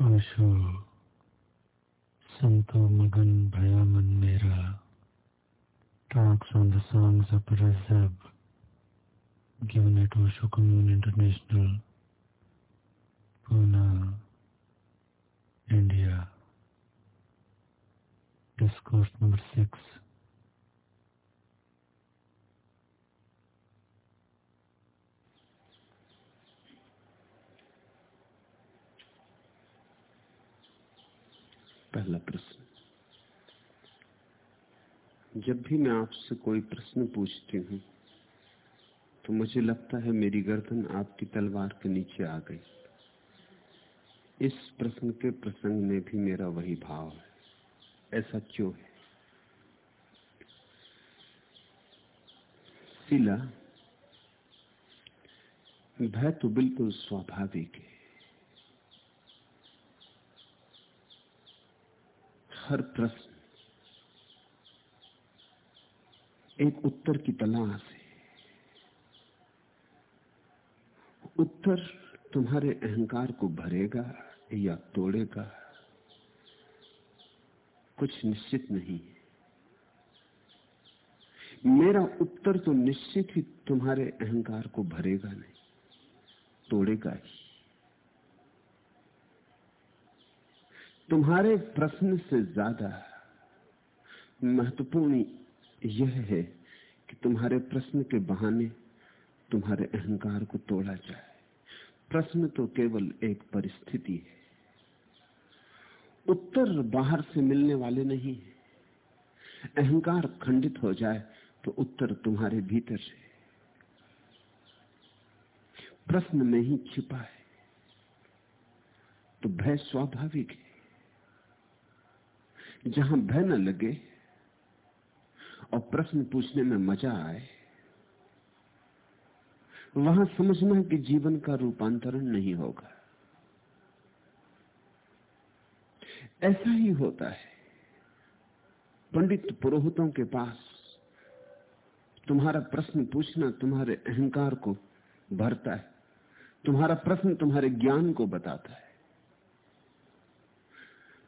ओशो संतो मगन भया मन मेरा talks on the songs of Razab given at Osho Commune International, Pune, India. Discourse number six. पहला प्रश्न। जब भी मैं आपसे कोई प्रश्न पूछती हूँ तो मुझे लगता है मेरी गर्दन आपकी तलवार के नीचे आ गई। इस प्रश्न के प्रसंग में भी मेरा वही भाव है। ऐसा क्यों है? शिला भय तो बिल्कुल स्वाभाविक है। हर प्रश्न एक उत्तर की तलाश है। उत्तर तुम्हारे अहंकार को भरेगा या तोड़ेगा, कुछ निश्चित नहीं है। मेरा उत्तर तो निश्चित ही तुम्हारे अहंकार को भरेगा नहीं, तोड़ेगा ही। तुम्हारे प्रश्न से ज़्यादा महत्वपूर्ण यह है कि तुम्हारे प्रश्न के बहाने तुम्हारे अहंकार को तोड़ा जाए। प्रश्न तो केवल एक परिस्थिति है। उत्तर बाहर से मिलने वाले नहीं है। अहंकार खंडित हो जाए तो उत्तर तुम्हारे भीतर है। प्रश्न में ही छिपा है। तो भय स्वाभाविक है। जहाँ भय न लगे और प्रश्न पूछने में मज़ा आए, वहाँ समझना कि जीवन का रूपांतरण नहीं होगा। ऐसा ही होता है। पंडित पुरोहितों के पास तुम्हारा प्रश्न पूछना तुम्हारे अहंकार को भरता है, तुम्हारा प्रश्न तुम्हारे ज्ञान को बताता है।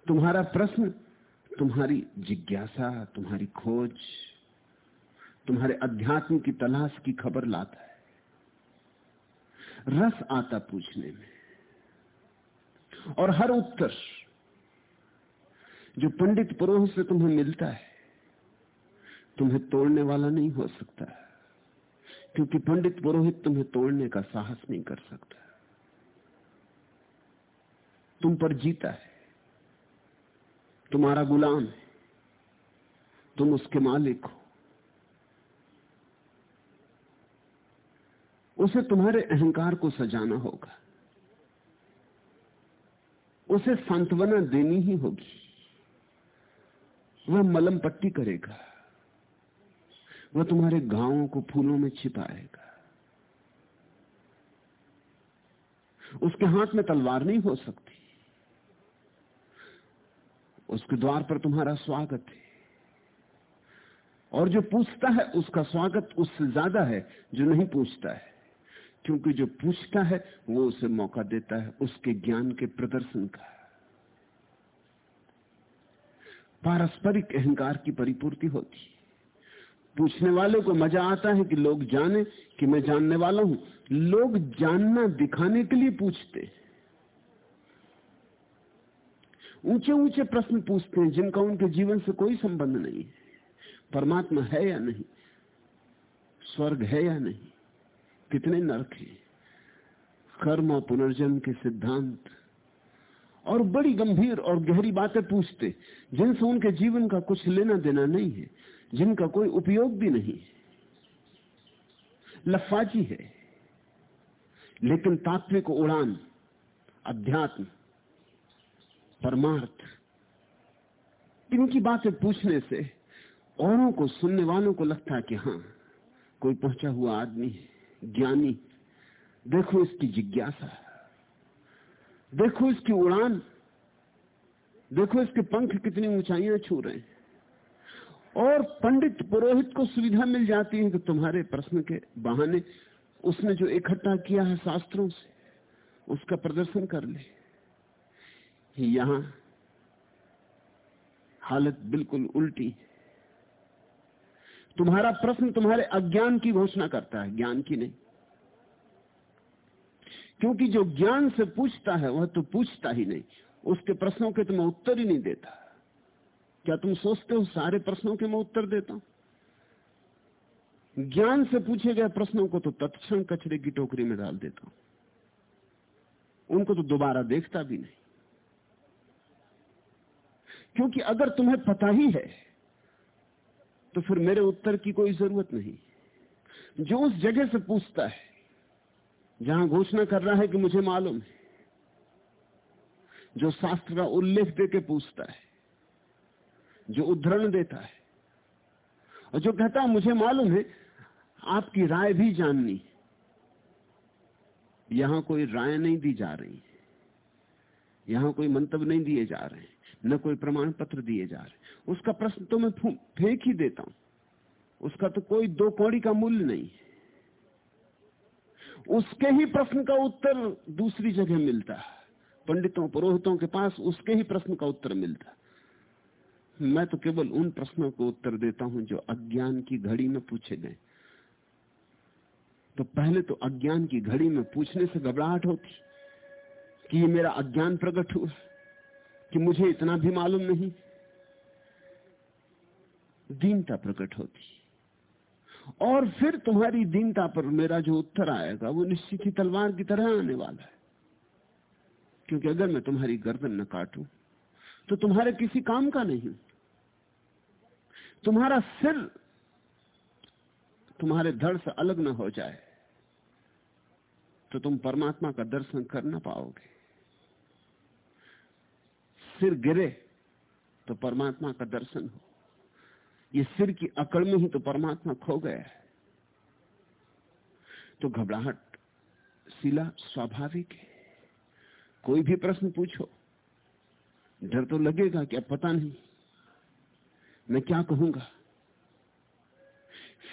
तुम्हारा प्रश्न तुम्हारी जिज्ञासा, तुम्हारी खोज, तुम्हारे अध्यात्म की तलाश की खबर लाता है। रस आता पूछने में। और हर उत्तर जो पंडित पुरोहित से तुम्हें मिलता है, तुम्हें तोड़ने वाला नहीं हो सकता, क्योंकि पंडित पुरोहित तुम्हें तोड़ने का साहस नहीं कर सकता। तुम पर जीता है। तुम्हारा गुलाम है। तुम उसके मालिक हो। उसे तुम्हारे अहंकार को सजाना होगा। उसे सांत्वना देनी ही होगी। वह मलम पट्टी करेगा। वह तुम्हारे गाँवों को फूलों में छिपाएगा। उसके हाथ में तलवार नहीं हो सकती। उसके द्वार पर तुम्हारा स्वागत है। और जो पूछता है, उसका स्वागत उससे ज़्यादा है, जो नहीं पूछता है। क्योंकि जो पूछता है, वो उसे मौका देता है उसके ज्ञान के प्रदर्शन का। पारस्परिक अहंकार की परिपूर्ति होती पूछने वाले को मज़ा आता है कि लोग जाने कि मैं जानने वाला हूँ। लोग जानना दिखाने के लिए पूछते ऊँचे ऊँचे प्रश्न पूछते हैं, जिनका उनके जीवन से कोई संबंध नहीं है। परमात्मा है या नहीं? स्वर्ग है या नहीं? कितने नरक हैं? कर्म और पुनर्जन्म के सिद्धांत। और बड़ी गंभीर और गहरी बातें पूछते जिनसे उनके जीवन का कुछ लेना देना नहीं है, जिनका कोई उपयोग भी नहीं लफाजी है, लेकिन तात्विक उड़ान, अध्यात्म परमार्थ। इनकी बातें पूछने से औरों को, सुनने वालों को लगता है कि हाँ कोई पहुँचा हुआ आदमी ज्ञानी। देखो इसकी जिज्ञासा। देखो इसकी उड़ान। देखो इसके पंख कितनी ऊंचाइयाँ छू रहे हैं। और पंडित पुरोहित को सुविधा मिल जाती है कि तुम्हारे प्रश्न के बहाने उसने जो इकट्ठा किया है शास्त्रों से, उसका प्रदर्शन कर ले। यहाँ हालत बिल्कुल उल्टी तुम्हारा प्रश्न तुम्हारे अज्ञान की घोषणा करता है, ज्ञान की नहीं। क्योंकि जो ज्ञान से पूछता है, वह तो पूछता ही नहीं। उसके प्रश्नों के तुम्हें उत्तर ही नहीं देता। क्या तुम सोचते हो सारे प्रश्नों के मैं उत्तर देता हूँ? ज्ञान से पूछे गए प्रश्नों को तो तत्क्षण कचरे की टोकरी में डाल देता हूँ। उनको तो दोबारा देखता भी नहीं। क्योंकि अगर तुम्हें पता ही है तो फिर मेरे उत्तर की कोई ज़रूरत नहीं। जो उस जगह से पूछता है, जहाँ घोषणा कर रहा है कि मुझे मालूम है, जो शास्त्र का उल्लेख देके पूछता है, जो उद्धरण देता है, और जो कहता है, मुझे मालूम है, आपकी राय भी जाननी यहाँ कोई राय नहीं दी जा रही यहाँ कोई मंतव्य नहीं दिए जा रहे न कोई प्रमाण पत्र दिए जा रहे उसका प्रश्न तो मैं फेंक ही देता हूँ। उसका तो कोई दो कौड़ी का मूल्य नहीं उसके ही प्रश्न का उत्तर दूसरी जगह मिलता है। पंडितों, पुरोहितों के पास उसके ही प्रश्न का उत्तर मिलता मैं तो केवल उन प्रश्नों को उत्तर देता हूँ जो अज्ञान की घड़ी में पूछे गए। तो पहले तो अज्ञान की घड़ी में पूछने से घबराहट होती कि ये मेरा अज्ञान प्रकट हुआ। कि मुझे इतना भी मालूम नहीं। दीनता प्रकट होती। और फिर तुम्हारी दीनता पर मेरा जो उत्तर आएगा, वो निश्चित ही तलवार की तरह आने वाला है। क्योंकि अगर मैं तुम्हारी गर्दन न काटूं तो तुम्हारे किसी काम का नहीं। तुम्हारा सिर तुम्हारे धड़ से अलग न हो जाए तो तुम परमात्मा का दर्शन कर ना पाओगे। सिर गिरे तो परमात्मा का दर्शन हो। ये सिर की अकड़ में ही तो परमात्मा खो गया है। तो घबराहट शिला स्वाभाविक है। कोई भी प्रश्न पूछो। डर तो लगेगा कि अब पता नहीं। मैं क्या कहूँगा?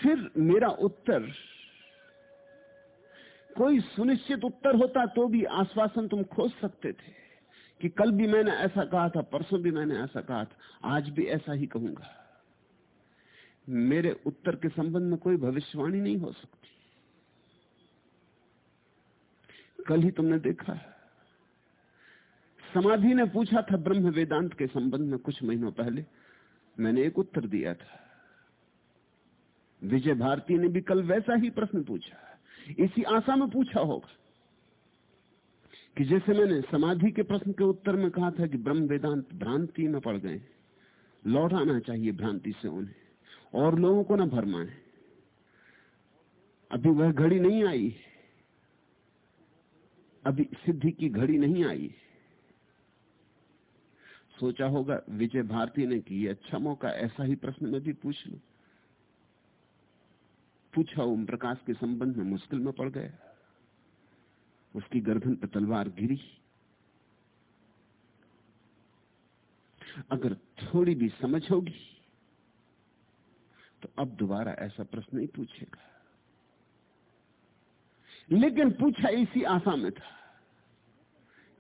फिर मेरा उत्तर, कोई सुनिश्चित उत्तर होता तो भी आश्वासन तुम खोज सकते थे। कि कल भी मैंने ऐसा कहा था, परसों भी मैंने ऐसा कहा था, आज भी ऐसा ही कहूँगा। मेरे उत्तर के संबंध में कोई भविष्यवाणी नहीं हो सकती। कल ही तुमने देखा समाधि ने पूछा था ब्रह्म वेदांत के संबंध में कुछ महीनों पहले। मैंने एक उत्तर दिया था। विजय भारती ने भी कल वैसा ही प्रश्न पूछा इसी आशा में पूछा होगा। कि जैसे मैंने समाधि के प्रश्न के उत्तर में कहा था कि ब्रह्म वेदांत भ्रांति में पड़ गए, लौट आना चाहिए भ्रांति से उन्हें, और लोगों को ना भरमाए। अभी वह घड़ी नहीं आई, अभी सिद्धि की घड़ी नहीं आई। सोचा होगा विजय भारती ने कि अच्छा मौका, ऐसा ही प्रश्न में भी पूछ लू। पूछा ओम प्रकाश के संबंध में मुश्किल में पड़ गया। उसकी गर्दन पर तलवार गिरी। अगर थोड़ी भी समझ होगी तो अब दोबारा ऐसा प्रश्न नहीं पूछेगा। लेकिन पूछा इसी आशा में था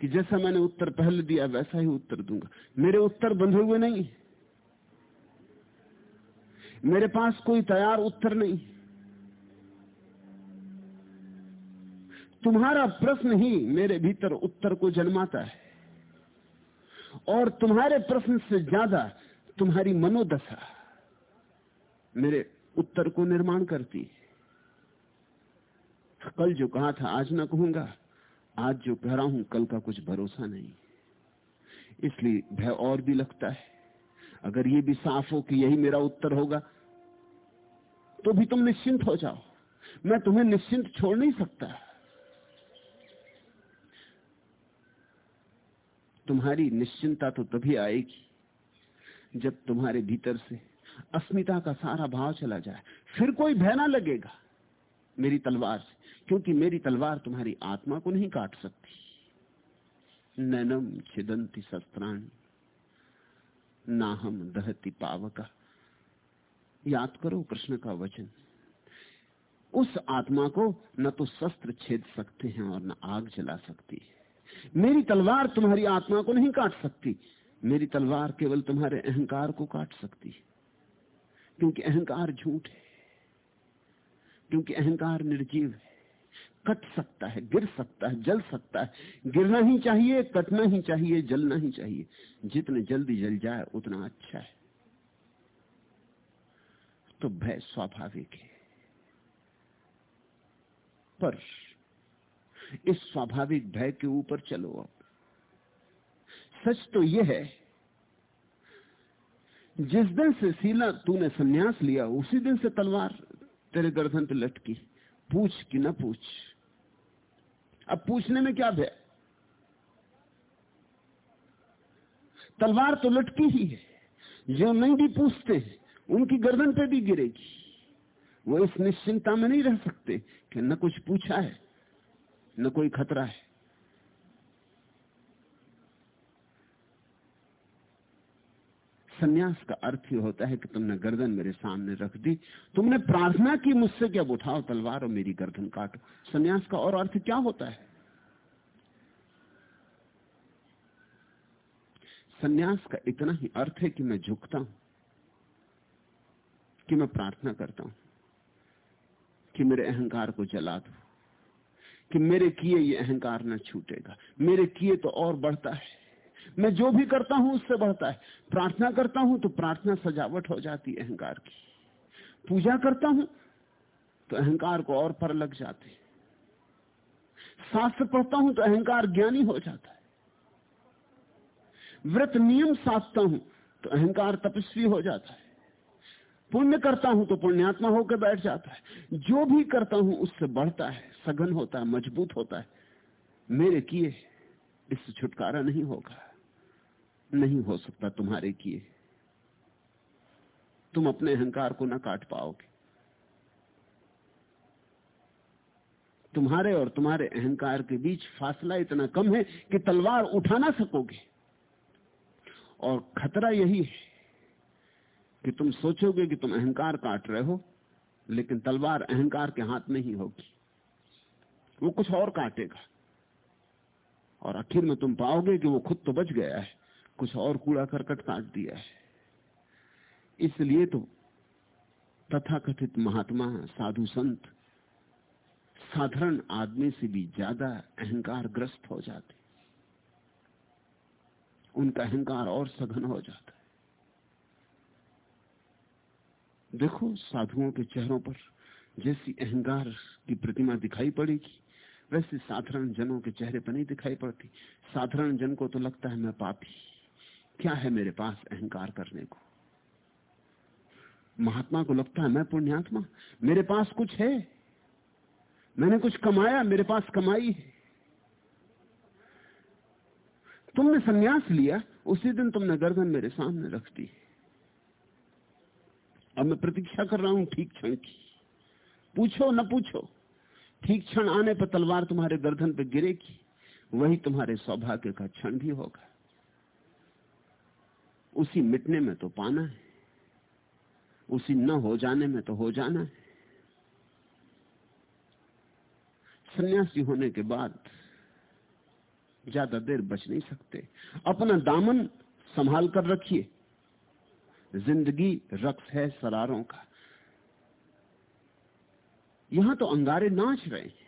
कि जैसा मैंने उत्तर पहले दिया, वैसा ही उत्तर दूँगा। मेरे उत्तर बंधे हुए नहीं मेरे पास कोई तैयार उत्तर नहीं। तुम्हारा प्रश्न ही मेरे भीतर उत्तर को जन्माता है। और तुम्हारे प्रश्न से ज़्यादा तुम्हारी मनोदशा मेरे उत्तर को निर्माण करती है। कल जो कहा था, आज ना कहूँगा। आज जो कह रहा हूँ, कल का कुछ भरोसा नहीं। इसलिए भय और भी लगता है। अगर ये भी साफ़ हो कि यही मेरा उत्तर होगा तो भी तुम निश्चिंत हो जाओ। मैं तुम्हें निश्चिंत छोड़ नहीं सकता। तुम्हारी निश्चिंता तो तभी आएगी जब तुम्हारे भीतर से अस्मिता का सारा भाव चला जाए। फिर कोई भय ना लगेगा मेरी तलवार से, क्योंकि मेरी तलवार तुम्हारी आत्मा को नहीं काट सकती। नैनम छिदंती शस्त्राणी ना हम दहती पावका। याद करो कृष्ण का वचन, उस आत्मा को न तो शस्त्र छेद सकते हैं और न आग जला सकती है। मेरी तलवार तुम्हारी आत्मा को नहीं काट सकती। मेरी तलवार केवल तुम्हारे अहंकार को काट सकती है। क्योंकि अहंकार झूठ है। क्योंकि अहंकार निर्जीव है। कट सकता है, गिर सकता है, जल सकता है। गिरना ही चाहिए, कटना ही चाहिए, जलना ही चाहिए। जितने जल्दी जल जाए, उतना अच्छा है। तो भय स्वाभाविक है। पर इस स्वाभाविक भय के ऊपर चलो अब सच तो यह है, जिस दिन से सीला तूने संन्यास लिया, उसी दिन से तलवार तेरे गर्दन पे लटकी। पूछ कि न पूछ। अब पूछने में क्या भय? तलवार तो लटकी ही है, जो नहीं भी पूछते, उनकी गर्दन पे भी गिरेगी। वो इस निश्चिंता में नहीं रह सकते कि न कुछ पूछा है। न कोई खतरा है। सन्यास का अर्थ ही होता है कि तुमने गर्दन मेरे सामने रख दी। तुमने प्रार्थना की मुझसे क्या उठाओ तलवार और मेरी गर्दन काटो। सन्यास का और अर्थ क्या होता है? सन्यास का इतना ही अर्थ है कि मैं झुकता हूँ, कि मैं प्रार्थना करता हूँ, कि मेरे अहंकार को जला दो। कि मेरे किए ये अहंकार न छूटेगा। मेरे किए तो और बढ़ता है। मैं जो भी करता हूँ उससे बढ़ता है। प्रार्थना करता हूँ तो प्रार्थना सजावट हो जाती है अहंकार की। पूजा करता हूँ तो अहंकार को और पर लग जाते शास्त्र पढ़ता हूँ तो अहंकार ज्ञानी हो जाता है। व्रत नियम साधता हूँ तो अहंकार तपस्वी हो जाता है। पुण्य करता हूँ तो पुण्यात्मा होकर बैठ जाता है। जो भी करता हूँ उससे बढ़ता है, सघन होता है, मज़बूत होता है। मेरे किए इससे छुटकारा नहीं होगा। नहीं हो सकता तुम्हारे किए। तुम अपने अहंकार को ना काट पाओगे। तुम्हारे और तुम्हारे अहंकार के बीच फासला इतना कम है कि तलवार उठा ना सकोगे। और खतरा यही है कि तुम सोचोगे कि तुम अहंकार काट रहे हो, लेकिन तलवार अहंकार के हाथ में ही होगी। वो कुछ और काटेगा। और आखिर में तुम पाओगे कि वो खुद तो बच गया है, कुछ और कूड़ा करकट काट दिया है। इसलिए तो तथाकथित महात्मा, साधु संत, साधारण आदमी से भी ज़्यादा अहंकार ग्रस्त हो जाते। उनका अहंकार और सघन हो जाता है देखो, साधुओं के चेहरों पर जैसी अहंकार की प्रतिमा दिखाई पड़ेगी, वैसे साधारण जनों के चेहरे पर नहीं दिखाई पड़ती। साधारण जन को तो लगता है मैं पापी। क्या है मेरे पास अहंकार करने को? महात्मा को लगता है मैं पुण्यात्मा। मेरे पास कुछ है। मैंने कुछ कमाया, मेरे पास कमाई है। तुमने सन्यास लिया, उसी दिन तुमने गर्दन मेरे सामने रख दी। अब मैं प्रतीक्षा कर रहा हूँ ठीक क्षण की। पूछो न पूछो। ठीक क्षण आने पर तलवार तुम्हारे गर्दन पर गिरेगी। वही तुम्हारे सौभाग्य का क्षण भी होगा। उसी मिटने में तो पाना है। उसी न हो जाने में तो हो जाना है। सन्यासी होने के बाद ज़्यादा देर बच नहीं सकते। अपना दामन संभाल कर रखिए। ज़िंदगी रक्स है सरारों का। यहाँ तो अंगारे नाच रहे हैं।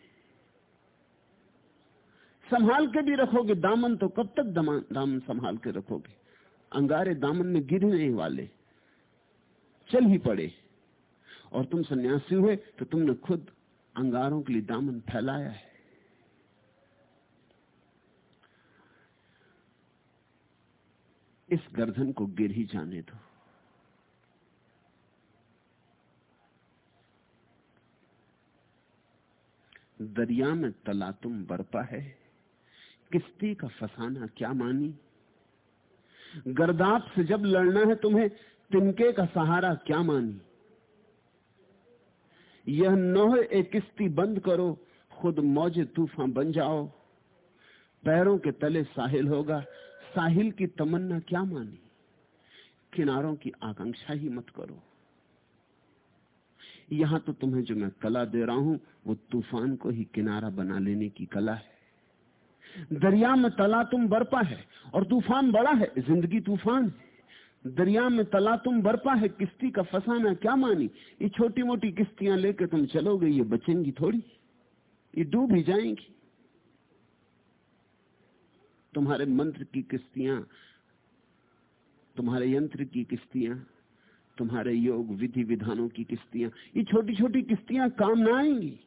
संभाल के भी रखोगे, दामन तो कब तक दामन संभाल के रखोगे? अंगारे दामन में गिरने वाले, चल ही पड़े। और तुम सन्यासी हुए तो तुमने खुद अंगारों के लिए दामन फैलाया है। इस गर्दन को गिर ही जाने दो। दरिया में तला तुम बरपा है। किस्ती का फसाना क्या मानी? गर्दाप से जब लड़ना है तुम्हें, तिनके का सहारा क्या मानी? यह नोह एक किस्ती बंद करो, खुद मौजे तूफ़ान बन जाओ। पैरों के तले साहिल होगा, साहिल की तमन्ना क्या मानी? किनारों की आकांक्षा ही मत करो। यहाँ तो तुम्हें जो मैं कला दे रहा हूँ, वो तूफ़ान को ही किनारा बना लेने की कला है। दरिया में तला तुम बरपा है और तूफ़ान बड़ा है, ज़िंदगी तूफ़ान दरिया में तला तुम बरपा है, किश्ती का फसाना क्या मानी? ये छोटी मोटी किश्तियाँ लेके तुम चलोगे, ये बचेंगी थोड़ी, ये डूब ही जाएँगी। तुम्हारे मंत्र की किश्तियाँ, तुम्हारे यंत्र की किश्तियाँ तुम्हारे योग विधि विधानों की किस्तियाँ। ये छोटी छोटी किस्तियाँ काम ना आएँगी।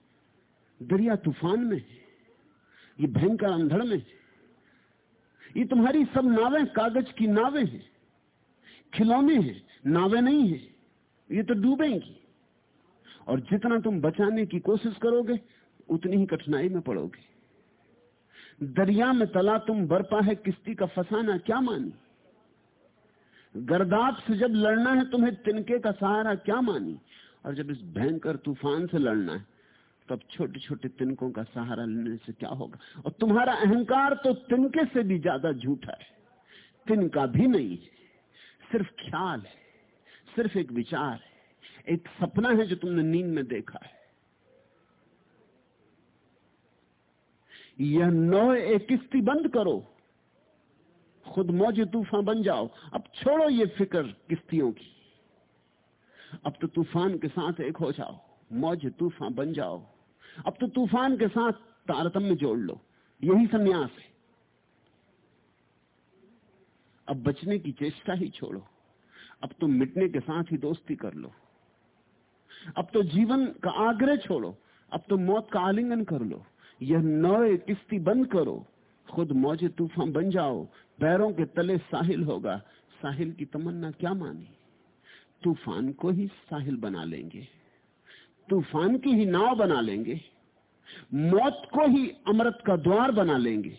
दरिया तूफ़ान में ये भयंकर अंधड़ में ये तुम्हारी सब नावें कागज़ की नावें हैं। खिलौने हैं। नावें नहीं है। ये तो डूबेंगी। और जितना तुम बचाने की कोशिश करोगे, उतनी ही कठिनाई में पड़ोगे। दरिया में तला तुम बरपा है किश्ती का फसाना क्या मानी? गर्दाप से जब लड़ना है तुम्हें तिनके का सहारा क्या मानी? और जब इस भयंकर तूफ़ान से लड़ना है, तब छोटे छोटे तिनकों का सहारा लेने से क्या होगा? और तुम्हारा अहंकार तो तिनके से भी ज़्यादा झूठा है। तिनका भी नहीं, सिर्फ़ ख्याल है, सिर्फ़ एक विचार है, एक सपना है जो तुमने नींद में देखा है। यह नौ एक किस्ती बंद करो। खुद मौज तूफ़ान बन जाओ। अब छोड़ो ये फ़िक्र किस्तियों की। अब तो तूफ़ान के साथ एक हो जाओ। मौज तूफ़ान बन जाओ। अब तो तूफ़ान के साथ तारतम्य जोड़ लो। यही संन्यास है। अब बचने की चेष्टा ही छोड़ो। अब तो मिटने के साथ ही दोस्ती कर लो। अब तो जीवन का आग्रह छोड़ो। अब तो मौत का आलिंगन कर लो। यह नए किस्ती बंद करो। खुद मौजे तूफ़ान बन जाओ, पैरों के तले साहिल होगा। साहिल की तमन्ना क्या मानी? तूफ़ान को ही साहिल बना लेंगे, तूफ़ान की ही नाव बना लेंगे, मौत को ही अमृत का द्वार बना लेंगे।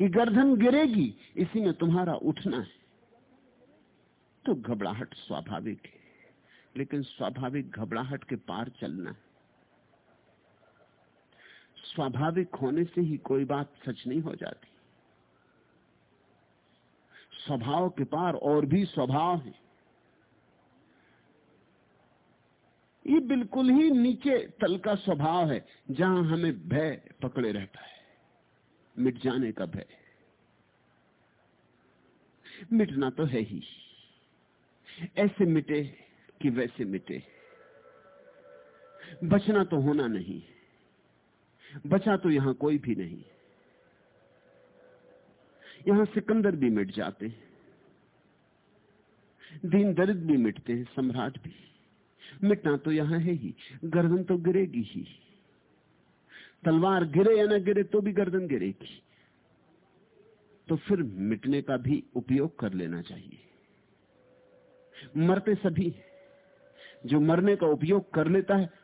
ये गर्दन गिरेगी, इसी में तुम्हारा उठना है। तो घबराहट स्वाभाविक है, लेकिन स्वाभाविक घबराहट के पार चलना है। स्वाभाविक होने से ही कोई बात सच नहीं हो जाती। स्वभाव के पार और भी स्वभाव है। ये बिल्कुल ही नीचे तल का स्वभाव है, जहाँ हमें भय पकड़े रहता है, मिट जाने का भय। मिटना तो है ही। ऐसे मिटे कि वैसे मिटे। बचना तो होना नहीं। बचा तो यहाँ कोई भी नहीं। यहाँ सिकंदर भी मिट जाते हैं। दीन दरिद्र भी मिटते हैं, सम्राट भी। मिटना तो यहाँ है ही, गर्दन तो गिरेगी ही। तलवार गिरे या ना गिरे तो भी गर्दन गिरेगी। तो फिर मिटने का भी उपयोग कर लेना चाहिए। मरते सभी जो मरने का उपयोग कर लेता है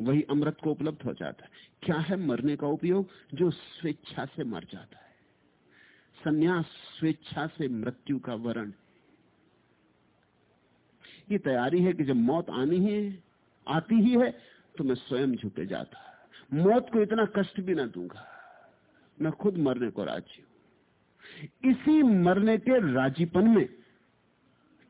वही अमृत को उपलब्ध हो जाता है। क्या है मरने का उपयोग? जो स्वेच्छा से मर जाता है। संन्यास स्वेच्छा से मृत्यु का वरण ये तैयारी है कि जब मौत आनी ही, आती ही है तो मैं स्वयं झुके जाता मौत को इतना कष्ट भी ना दूँगा। मैं खुद मरने को राज़ी हूँ। इसी मरने के राजीपन में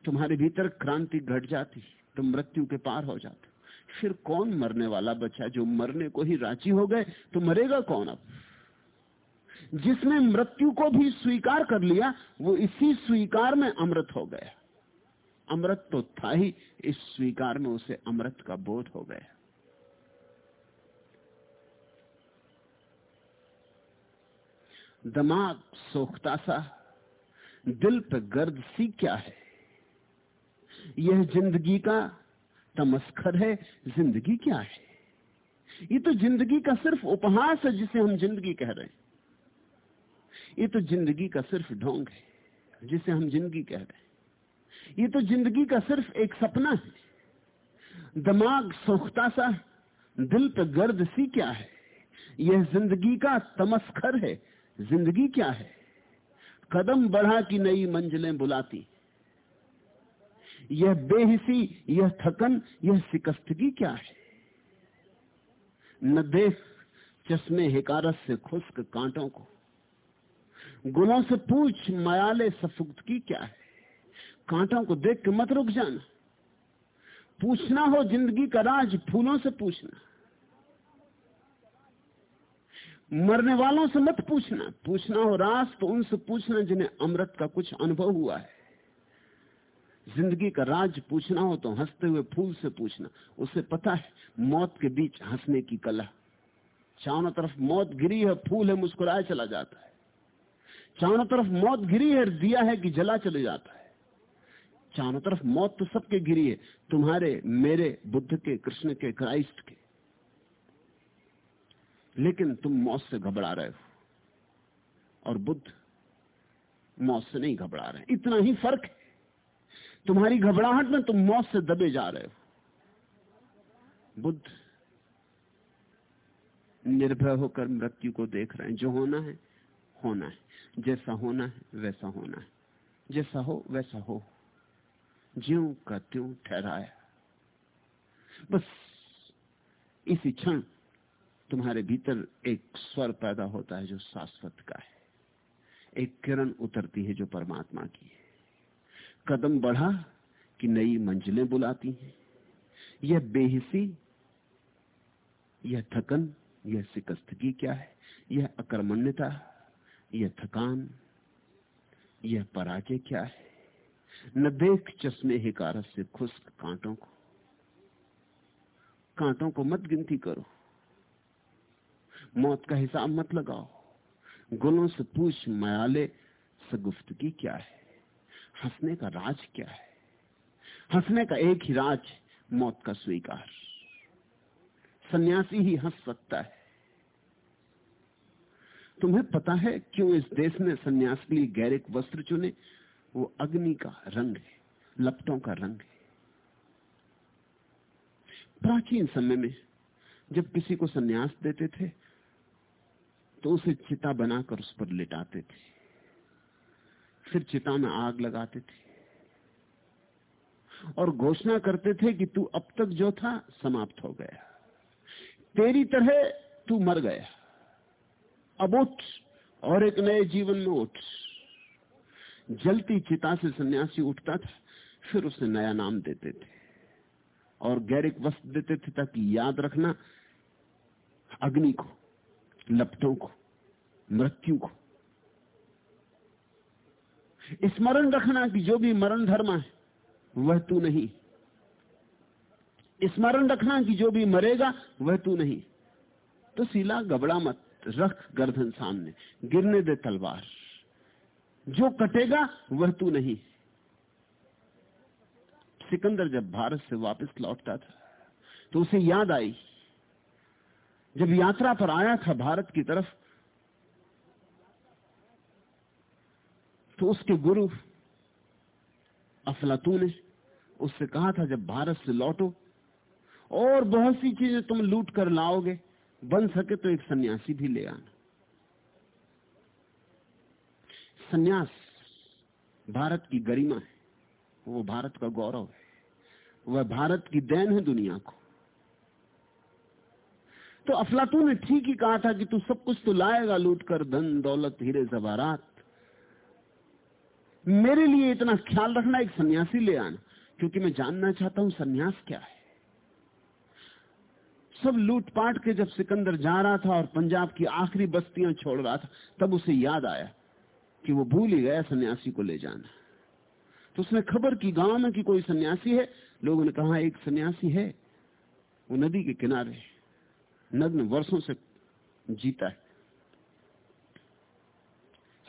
तुम्हारे भीतर क्रांति घट जाती तो मृत्यु के पार हो जाते। फिर कौन मरने वाला बचा? जो मरने को ही राज़ी हो गए तो मरेगा कौन अब? जिसने मृत्यु को भी स्वीकार कर लिया, वो इसी स्वीकार में अमृत हो गया। अमृत तो था ही, इस स्वीकार में उसे अमृत का बोध हो गया। दिमाग सोखता सा, दिल पे गर्द सी क्या है? यह ज़िंदगी का तमस्कर है, ज़िंदगी क्या है? ये तो ज़िंदगी का सिर्फ़ उपहास है जिसे हम ज़िंदगी कह रहे हैं। ये तो ज़िंदगी का सिर्फ़ ढोंग है जिसे हम ज़िंदगी कह रहे हैं। ये तो ज़िंदगी का सिर्फ़ एक सपना है। दिमाग सोखता सा, दिल पे गर्द सी क्या है? यह ज़िंदगी का तमस्कर है, ज़िंदगी क्या है? कदम बढ़ा की नई मंजिलें बुलाती। यह बेहिसी, यह थकन, यह शिकस्तगी क्या है? न देख चश्मे हिकारत से खुश्क कांटों को। गुलों से पूछ मयाले सफुक्तगी क्या है? कांटों को देख के मत रुक जाना। पूछना हो ज़िंदगी का राज, फूलों से पूछना। मरने वालों से मत पूछना। पूछना हो रास तो उनसे पूछना जिन्हें अमृत का कुछ अनुभव हुआ है। ज़िंदगी का राज पूछना हो तो हँसते हुए फूल से पूछना। उसे पता है, मौत के बीच हंसने की कला। चारों तरफ़ मौत गिरी है, फूल है मुस्कुराया चला जाता है। चारों तरफ़ मौत गिरी है, दिया है कि जला चले जाता है। चारों तरफ़ मौत तो सबके गिरी है, तुम्हारे, मेरे, बुद्ध के, कृष्ण के, क्राइस्ट के। लेकिन तुम मौत से घबरा रहे हो। और बुद्ध मौत से नहीं घबरा रहे इतना ही फ़र्क है। तुम्हारी घबराहट में तुम मौत से दबे जा रहे हो। बुद्ध निर्भय होकर मृत्यु को देख रहे हैं। जो होना है होना है। जैसा होना है, वैसा होना है। जैसा हो, वैसा हो। ज्यो का त्यों ठहराया। बस इसी क्षण तुम्हारे भीतर एक स्वर पैदा होता है जो शाश्वत का है। एक किरण उतरती है जो परमात्मा की है। कदम बढ़ा कि नई मंजिलें बुलाती हैं। यह बेहिसी, यह थकन, यह शिकस्तगी क्या है? यह अकर्मण्यता, यह थकान, यह पराजय क्या है? न देख चश्मे हिकारत से खुश्क कांटों को। कांटों को मत गिनती करो। मौत का हिसाब मत लगाओ। गुलों से पूछ मयाले से गुफ्तगी क्या है? हंसने का राज क्या है? हंसने का एक ही राज मौत का स्वीकार। सन्यासी ही हंस सकता है। तुम्हें पता है क्यों इस देश ने सन्यास के लिए गैरिक वस्त्र चुने? वो अग्नि का रंग है, लपटों का रंग है। प्राचीन समय में जब किसी को सन्यास देते थे तो उसे चिता बनाकर उस पर लिटाते थे। फिर चिता में आग लगाते थे। और घोषणा करते थे कि तू अब तक जो था, समाप्त हो गया। तेरी तरह तू मर गया। अब उठ और एक नए जीवन में उठ। जलती चिता से सन्यासी उठता था, फिर उसे नया नाम देते थे। और गैरिक वस्त्र देते थे ताकि याद रखना अग्नि को, लपटों को, मृत्यु को। स्मरण रखना कि जो भी मरण धर्म है, वह तू नहीं। स्मरण रखना कि जो भी मरेगा, वह तू नहीं। तो सीला, गबड़ा मत, रख गर्दन सामने, गिरने दे तलवार। जो कटेगा, वह तू नहीं। सिकंदर जब भारत से वापस लौटता था तो उसे याद आई। जब यात्रा पर आया था भारत की तरफ़ तो उसके गुरु अफलातू ने उससे कहा था, जब भारत से लौटो और बहुत सी चीज़ें तुम लूट कर लाओगे, बन सके तो एक सन्यासी भी ले आना। सन्यास भारत की गरिमा है, वो भारत का गौरव है, वह भारत की देन है दुनिया को। तो अफलातू ने ठीक ही कहा था कि तू सब कुछ तो लाएगा, लूट कर धन, दौलत, हीरे जवारात मेरे लिए इतना ख्याल रखना एक सन्यासी ले आना, क्योंकि मैं जानना चाहता हूँ सन्यास क्या है। सब लूटपाट के जब सिकंदर जा रहा था और पंजाब की आखिरी बस्तियाँ छोड़ रहा था, तब उसे याद आया कि वो भूल ही गया सन्यासी को ले जाना। तो उसने खबर की गाँव में कि कोई सन्यासी है, लोगों ने कहा, एक सन्यासी है, वो नदी के किनारे नग्न वर्षों से जीता है।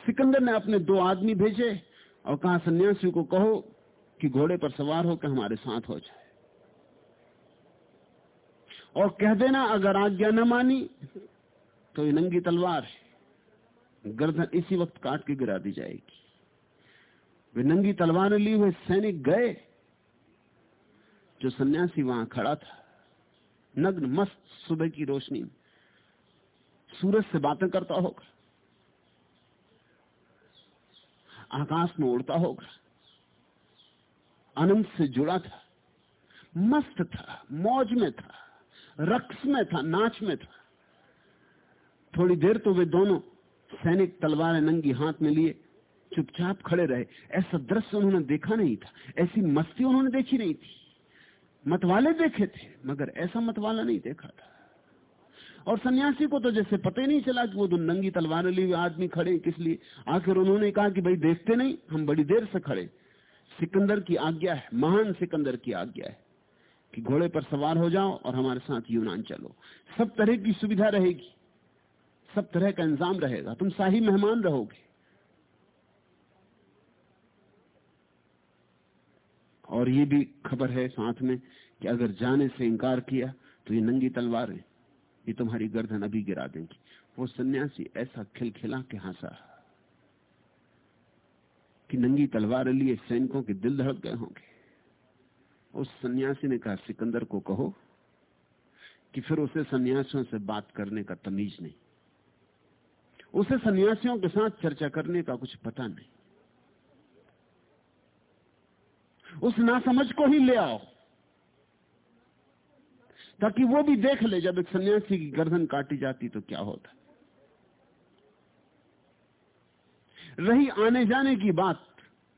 सिकंदर ने अपने दो आदमी भेजे और कहा सन्यासी को कहो कि घोड़े पर सवार होकर हमारे साथ हो जाए। और कह देना, अगर आज्ञा न मानी तो ये नंगी तलवार गर्दन इसी वक्त काट के गिरा दी जाएगी। वे नंगी तलवार ली हुए सैनिक गए, जो सन्यासी वहाँ खड़ा था। नग्न मस्त सुबह की रोशनी सूरज से बातें करता होगा। आकाश में उड़ता होगा। अनंत से जुड़ा था, मस्त था, मौज में था, रक्स में था, नाच में था। थोड़ी देर तो वे दोनों सैनिक तलवारें नंगी हाथ में लिए, चुपचाप खड़े रहे। ऐसा दृश्य उन्होंने देखा नहीं था, ऐसी मस्ती उन्होंने देखी नहीं थी। मतवाले देखे थे, मगर ऐसा मतवाला नहीं देखा था। और सन्यासी को तो जैसे पता ही नहीं चला कि वो तो नंगी तलवार लिए आदमी खड़े किस लिए? आखिर उन्होंने कहा कि भाई देखते नहीं, हम बड़ी देर से खड़े सिकंदर की आज्ञा है, महान सिकंदर की आज्ञा है कि घोड़े पर सवार हो जाओ और हमारे साथ यूनान चलो। सब तरह की सुविधा रहेगी, सब तरह का इंतज़ाम रहेगा। तुम शाही मेहमान रहोगे। और ये भी खबर है साथ में कि अगर जाने से इंकार किया तो ये नंगी तलवार है। ये तुम्हारी गर्दन अभी गिरा देंगी। वो सन्यासी ऐसा खिलखिला के हंसा कि नंगी तलवार लिए सैनिकों के दिल धड़क गए होंगे। उस सन्यासी ने कहा, सिकंदर को कहो कि फिर उसे सन्यासियों से बात करने का तमीज नहीं। उसे सन्यासियों के साथ चर्चा करने का कुछ पता नहीं। उस नासमझ को ही ले आओ। ताकि वो भी देख ले, जब एक सन्यासी की गर्दन काटी जाती तो क्या होता? रही आने जाने की बात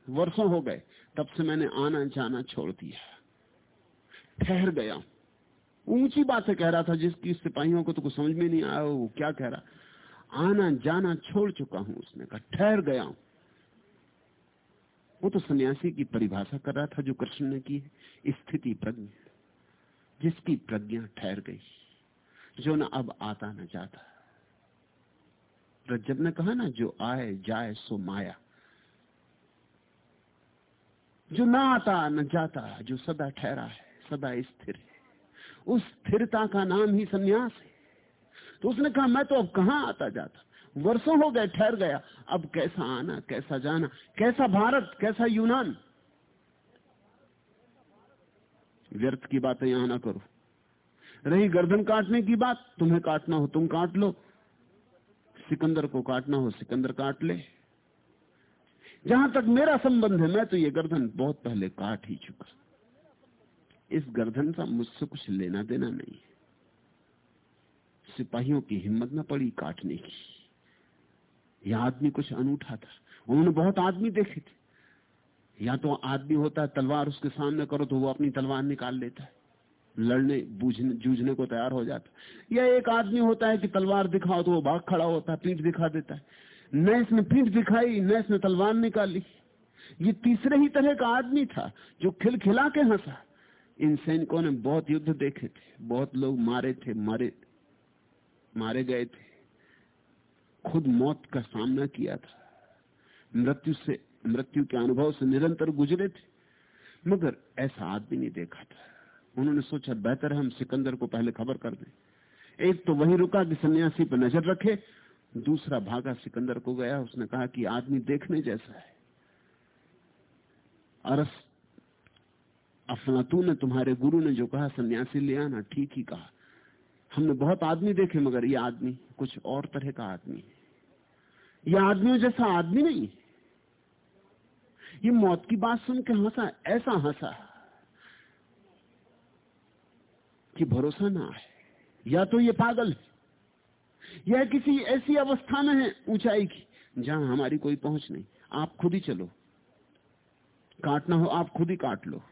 वर्षों हो गए, तब से मैंने आना जाना छोड़ दिया। ठहर गया ऊँची बातें कह रहा था जिसकी सिपाहियों को तो कुछ समझ में नहीं आया वो क्या कह रहा? आना जाना छोड़ चुका हूँ, उसने कहा, ठहर गया हूँ। वो तो सन्यासी की परिभाषा कर रहा था जो कृष्ण ने की स्थिति प्रज्ञा जिसकी प्रज्ञा ठहर गई, जो न अब आता न जाता। रज्जब ने कहा ना, जो आए, जाए, सो माया। जो ना आता, न जाता, जो सदा ठहरा है, सदा स्थिर है। उस स्थिरता का नाम ही सन्यास है। तो उसने कहा, मैं तो अब कहाँ आता जाता? वर्षों हो गए, ठहर गया। अब कैसा आना, कैसा जाना? कैसा भारत, कैसा यूनान? व्यर्थ की बातें यहाँ ना करो। रही गर्दन काटने की बात, तुम्हें काटना हो तुम काट लो। सिकंदर को काटना हो सिकंदर काट ले। जहाँ तक मेरा संबंध है, मैं तो ये गर्दन बहुत पहले काट ही चुका। इस गर्दन का मुझसे कुछ लेना देना नहीं है। सिपाहियों की हिम्मत न पड़ी काटने की। यह आदमी कुछ अनूठा था। उन्होंने बहुत आदमी देखे थे। या तो आदमी होता है, तलवार उसके सामने करो तो वो अपनी तलवार निकाल लेता है। लड़ने, बूझने, जूझने को तैयार हो जाता या एक आदमी होता है कि तलवार दिखाओ तो वो भाग खड़ा होता है, पीठ दिखा देता है। न इसने पीठ दिखाई, न इसने तलवार निकाली। ये तीसरे ही तरह का आदमी था जो खिलखिला के हंसा। इन सैनिकों ने बहुत युद्ध देखे थे, बहुत लोग मारे थे, मारे मारे गए थे। खुद मौत का सामना किया था। मृत्यु से मृत्यु के अनुभव से निरंतर गुजरे थे। मगर ऐसा आदमी नहीं देखा था। उन्होंने सोचा, बेहतर है हम सिकंदर को पहले खबर कर दें। एक तो वही रुका कि सन्यासी पर नज़र रखे, दूसरा भागा सिकंदर को गया। उसने कहा कि आदमी देखने जैसा है। अरस अफलातू ने तुम्हारे गुरु ने जो कहा, सन्यासी ले आना, ठीक ही कहा। हमने बहुत आदमी देखे, मगर ये आदमी कुछ और तरह का आदमी है। ये आदमियों जैसा आदमी नहीं ये मौत की बात सुन के हंसा, ऐसा हंसा कि भरोसा ना है। या तो ये पागल या किसी ऐसी अवस्था में है ऊंचाई की, जहाँ हमारी कोई पहुँच नहीं। आप खुद ही चलो। काटना हो, आप खुद ही काट लो।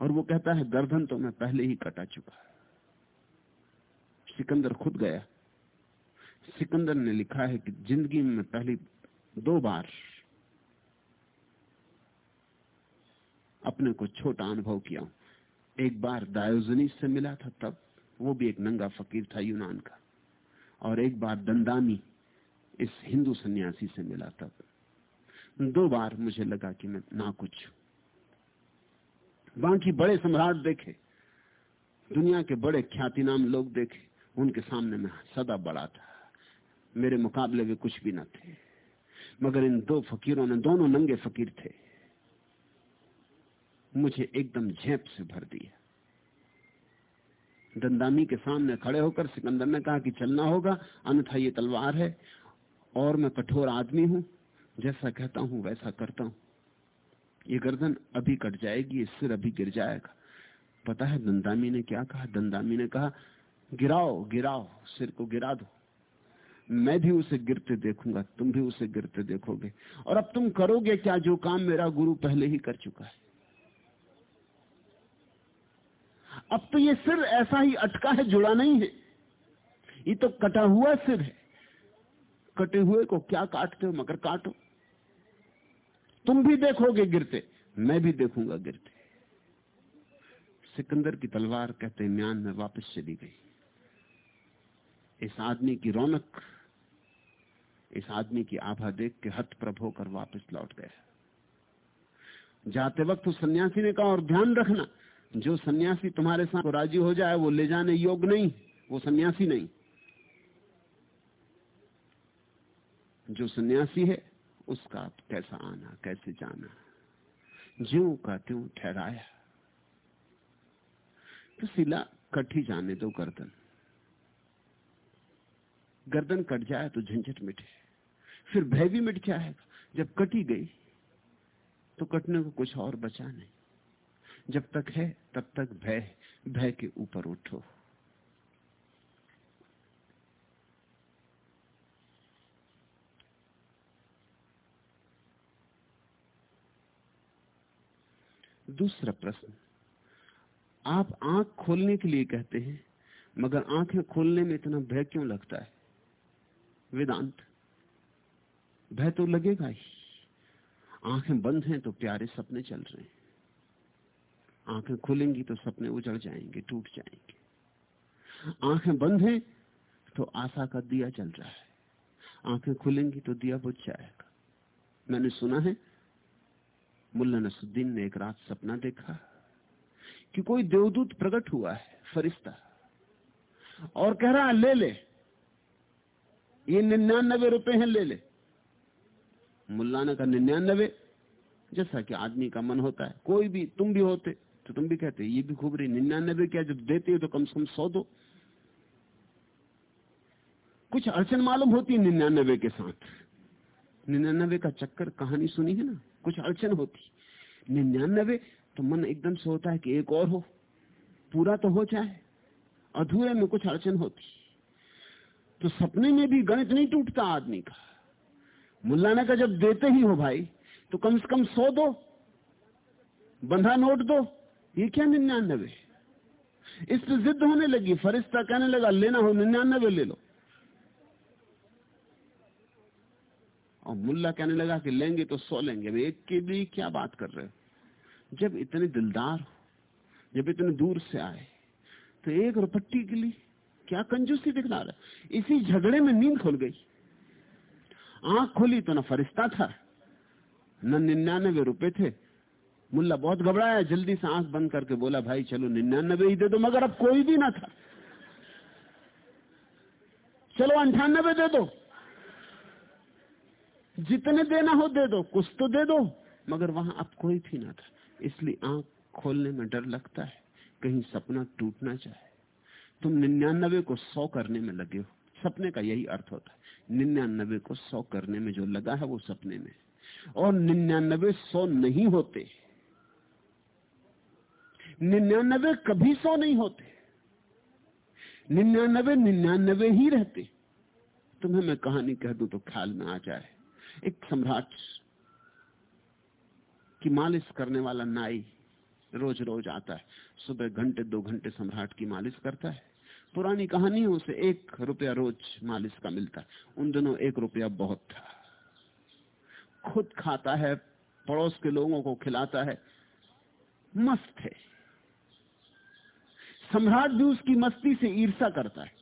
और वो कहता है, गर्दन तो मैं पहले ही कटा चुका। सिकंदर खुद गया। सिकंदर ने लिखा है कि ज़िंदगी में पहली दो बार अपने को छोटा अनुभव किया। हूँ एक बार दायोजनी से मिला था तब, वो भी एक नंगा फकीर था यूनान का। और एक बार दंदानी इस हिंदू सन्यासी से मिला तब। दो बार मुझे लगा कि मैं ना कुछ। बाकी बड़े सम्राट देखे, दुनिया के बड़े ख्याति नाम लोग देखे, उनके सामने मैं सदा बड़ा था। मेरे मुकाबले वे कुछ भी न थे। मगर इन दो फकीरों ने, दोनों नंगे फकीर थे। मुझे एकदम झेप से भर दिया दंदानी के सामने खड़े होकर सिकंदर ने कहा कि चलना होगा, अन्यथा ये तलवार है और मैं कठोर आदमी हूँ। जैसा कहता हूँ, वैसा करता हूँ। ये गर्दन अभी कट जाएगी, ये सिर अभी गिर जाएगा। पता है दंदामी ने क्या कहा? दंदामी ने कहा, गिराओ गिराओ, सिर को गिरा दो। मैं भी उसे गिरते देखूँगा, तुम भी उसे गिरते देखोगे। और अब तुम करोगे क्या जो काम मेरा गुरु पहले ही कर चुका है? अब तो ये सिर ऐसा ही अटका है, जुड़ा नहीं है। ये तो कटा हुआ सिर है। कटे हुए को क्या काटते हो, मगर काटो। तुम भी देखोगे गिरते, मैं भी देखूँगा गिरते। सिकंदर की तलवार कहते, म्यान में वापस चली गई। इस आदमी की रौनक, इस आदमी की आभा देख के हथ प्रभ होकर वापस लौट गया। जाते वक्त उस सन्यासी ने कहा, और ध्यान रखना जो सन्यासी तुम्हारे साथ राज़ी हो जाए, वो ले जाने योग नहीं, वो सन्यासी नहीं। जो सन्यासी है, उसका कैसा आना, कैसे जाना? ज्यो का त्यों ठहराया। तो सिला कट जाने दो गर्दन। गर्दन कट जाए तो झंझट मिटे। फिर भय भी मिट जाएगा। जब कटी गई तो कटने को कुछ और बचा नहीं। जब तक है, तब तक भय भय के ऊपर उठो। दूसरा प्रश्न, आप आँख खोलने के लिए कहते हैं, मगर आँखें खोलने में इतना भय क्यों लगता है? वेदांत, भय तो लगेगा ही। आँखें बंद हैं तो प्यारे सपने चल रहे हैं। आँखें खुलेंगी तो सपने उजड़ जाएँगे, टूट जाएँगे। आँखें बंद हैं तो आशा का दिया जल रहा है। आँखें खुलेंगी तो दिया बुझ जाएगा। मैंने सुना है, मुल्ला नसुद्दीन ने एक रात सपना देखा कि कोई देवदूत प्रकट हुआ है, फरिश्ता। और कह रहा, ले ले, ये निन्यानबे रुपए हैं, ले ले। मुल्ला ने कहा, निन्यानबे? जैसा कि आदमी का मन होता है, कोई भी, तुम भी होते। तो तुम भी कहते, ये भी खूब रही। निन्यानबे क्या जब देते हो तो कम से कम सौ दो। कुछ अड़चन मालूम होती है निन्यानबे के साथ। निन्यानबे का चक्कर कहानी सुनी है ना? कुछ अड़चन होती। निन्यानबे तो मन एकदम से होता है कि एक और हो। पूरा तो हो जाए। अधूरे में कुछ अड़चन होती। तो सपने में भी गणित नहीं टूटता आदमी का। मुल्ला ने का जब देते ही हो भाई तो कम से कम सौ दो। बंधा नोट दो। ये क्या निन्यानबे? इस पर जिद होने लगी, फरिश्ता कहने लगा, लेना हो, निन्यानबे ले लो। और मुल्ला कहने लगा कि लेंगे तो सौ लेंगे। वे एक के भी क्या बात कर रहे हो? जब इतने दिलदार हो, जब इतने दूर से आए तो एक रुपट्टी के लिए क्या कंजूसी दिखला रहा इसी झगड़े में नींद खुल गई। आँख खोली तो ना फरिश्ता था, न निन्यानवे रुपए थे मुल्ला बहुत घबराया, जल्दी से आँख बंद करके बोला, भाई चलो निन्यानबे ही दे दो, मगर अब कोई भी ना था। चलो अंठानबे दे दो। जितने देना हो दे दो, कुछ तो दे दो। मगर वहाँ अब कोई भी ना था। इसलिए आँख खोलने में डर लगता है, कहीं सपना टूटना चाहे तुम निन्यानबे को सौ करने में लगे हो। सपने का यही अर्थ होता है। निन्यानबे को सौ करने में जो लगा है वो सपने में। और निन्यानबे सौ नहीं होते निन्यानबे कभी सौ नहीं होते। निन्यानबे निन्यानवे ही रहते। तुम्हें मैं कहानी कह दू तो ख्याल में आ जाए। एक सम्राट की मालिश करने वाला नाई रोज रोज आता है। सुबह घंटे, दो घंटे सम्राट की मालिश करता है। पुरानी कहानी उसे एक रुपया रोज मालिश का मिलता है। उन दिनों एक रुपया बहुत था। खुद खाता है, पड़ोस के लोगों को खिलाता है। मस्त है। सम्राट भी उसकी मस्ती से ईर्षा करता है।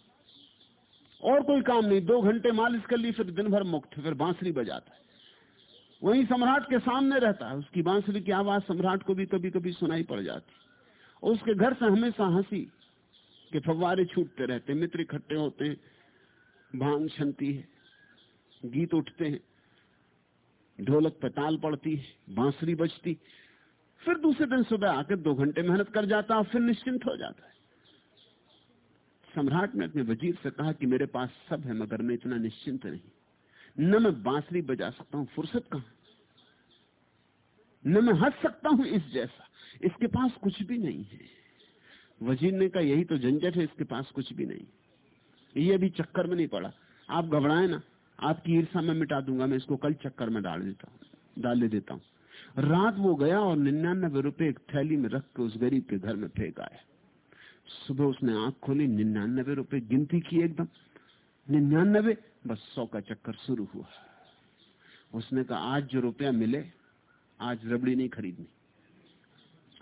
और कोई काम नहीं, दो घंटे मालिश कर ली, फिर दिन भर मुक्त, फिर बांसुरी बजाता है। वही सम्राट के सामने रहता है, उसकी बांसुरी की आवाज़ सम्राट को भी कभी कभी सुनाई पड़ जाती और उसके घर से हमेशा हँसी के फवारे छूटते रहते मित्र इकट्ठे होते हैं, भाँग छनती है, गीत उठते हैं, ढोलक पे ताल पड़ती है, बांसुरी बजती फिर दूसरे दिन सुबह आकर दो घंटे मेहनत कर जाता है, फिर निश्चिंत हो जाता है। सम्राट ने अपने वज़ीर से कहा कि मेरे पास सब है, मगर मैं इतना निश्चिंत नहीं। न मैं बांसुरी बजा सकता हूँ, फुर्सत कहाँ? न मैं हंस सकता हूँ इस जैसा। इसके पास कुछ भी नहीं है। वज़ीर ने कहा, यही तो झंझट है, इसके पास कुछ भी नहीं। ये अभी चक्कर में नहीं पड़ा। आप घबराए ना। आपकी ईर्षा में मिटा दूँगा, मैं इसको कल चक्कर में डाल देता हूँ, डाल देता हूँ। रात वो गया और निन्यानबे रुपए एक थैली में रख के उस गरीब के घर में फेंक आया। सुबह उसने आँख खोली निन्यानबे रुपए गिनती की एकदम। निन्यानबे, बस सौ का चक्कर शुरू हुआ। उसने कहा, आज जो रुपया मिले, आज रबड़ी नहीं खरीदनी।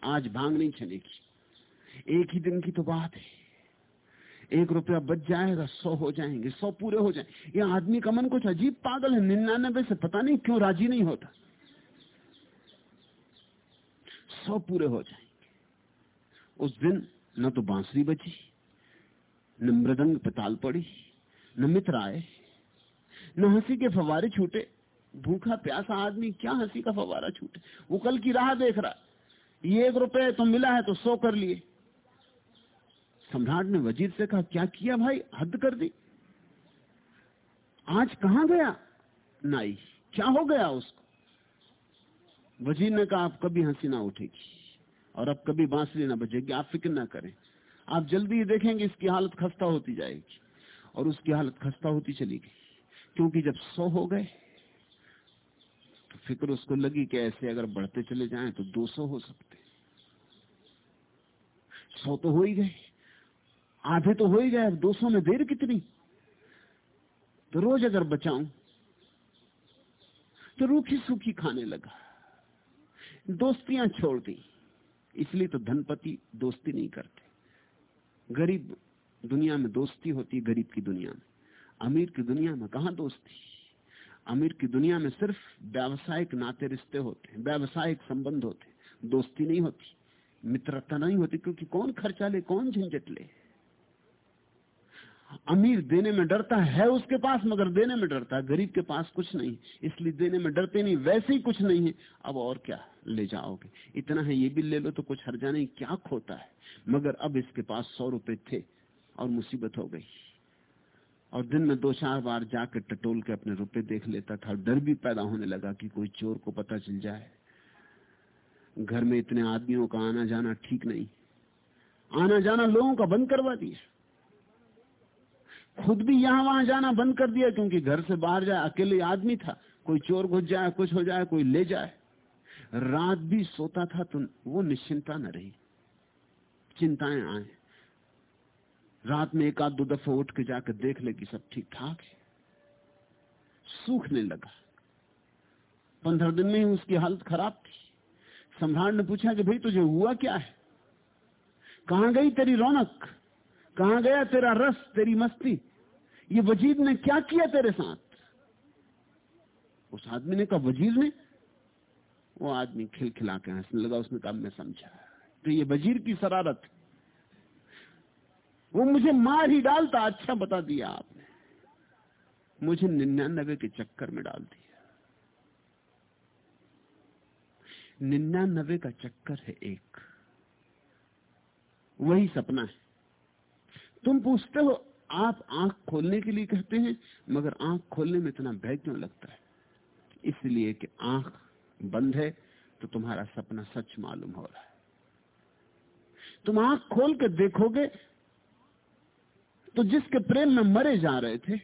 आज भाँग नहीं चलेगी। एक ही दिन की तो बात है। एक रुपया बच जाएगा, सौ हो जाएँगे, सौ पूरे हो जाएँगे ये आदमी का मन कुछ अजीब पागल है। निन्यानबे से पता नहीं क्यों राज़ी नहीं होता। सौ पूरे हो जाएँगे। उस दिन न तो बांसुरी बची न मृदंग पताल पड़ी, न मित्र आए, न हँसी के फवारे छूटे। भूखा प्यासा आदमी, क्या हँसी का फवारा छूटे? वो कल की राह देख रहा, ये एक रुपए तो मिला है तो सो कर लिए। सम्राट ने वज़ीर से कहा, क्या किया भाई? हद कर दी। आज कहा गया, नाई? क्या हो गया उसको? वज़ीर ने कहा, आप कभी हँसी ना उठेगी। और अब कभी बांसुरी ना बजेगी, आप फ़िक्र ना करें। आप जल्दी ही देखेंगे इसकी हालत खस्ता होती जाएगी। और उसकी हालत खस्ता होती चली गई। क्योंकि जब सौ हो गए तो फ़िक्र उसको लगी कि ऐसे अगर बढ़ते चले जाएँ तो दो सौ हो सकते। सौ तो हो ही गए। आधे तो हो ही गए, अब दो सौ में देर कितनी? तो रोज अगर बचाऊं तो रूखी सूखी खाने लगा। दोस्तियाँ छोड़ दी। इसलिए तो धनपति दोस्ती नहीं करते। गरीब दुनिया में दोस्ती होती गरीब की दुनिया में। अमीर की दुनिया में कहा दोस्ती? अमीर की दुनिया में सिर्फ़ व्यावसायिक नाते रिश्ते होते हैं, व्यावसायिक संबंध होते दोस्ती नहीं होती, मित्रता नहीं होती, क्योंकि कौन खर्चा ले, कौन झंझट ले? अमीर देने में डरता है उसके पास, मगर देने में डरता है। गरीब के पास कुछ नहीं, इसलिए देने में डरते नहीं, वैसे ही कुछ नहीं है। अब और क्या ले जाओगे? इतना है, ये भी ले लो तो कुछ हर्जा नहीं, क्या खोता है? मगर अब इसके पास सौ रुपए थे और मुसीबत हो गई। और दिन में दो चार बार जाकर टटोल के अपने रुपए देख लेता था, डर भी पैदा होने लगा कि कोई चोर को पता चल जाए। घर में इतने आदमियों का आना जाना ठीक नहीं। आना जाना लोगों का बंद करवा दिया। खुद भी यहाँ वहाँ जाना बंद कर दिया क्योंकि घर से बाहर जाए, अकेले आदमी था। कोई चोर घुस जाए, कुछ हो जाए, कोई ले जाए। रात भी सोता था तो वो निश्चिंता न रही। चिंताएँ आए। रात में एक आध दो दफे उठ के जाकर देख ले कि सब ठीक ठाक है। सूखने लगा। पंद्रह दिन में ही उसकी हालत खराब थी। सम्राट ने पूछा कि भाई, तुझे हुआ क्या है? कहाँ गई तेरी रौनक? कहाँ गया तेरा रस, तेरी मस्ती? ये वज़ीर ने क्या किया तेरे साथ? उस आदमी ने कहा वज़ीर ने? वो आदमी खिलखिला के हंसने लगा, उसने कहा, मैं समझा। तो ये वज़ीर की शरारत। वो मुझे मार ही डालता अच्छा बता दिया आपने। मुझे निन्यानबे के चक्कर में डाल दिया। निन्यानबे का चक्कर है एक। वही सपना है। तुम पूछते हो, आप आँख खोलने के लिए कहते हैं, मगर आँख खोलने में इतना भय क्यों लगता है? इसलिए कि आँख बंद है तो तुम्हारा सपना सच मालूम हो रहा है। तुम आँख खोल कर देखोगे तो जिसके प्रेम में मरे जा रहे थे,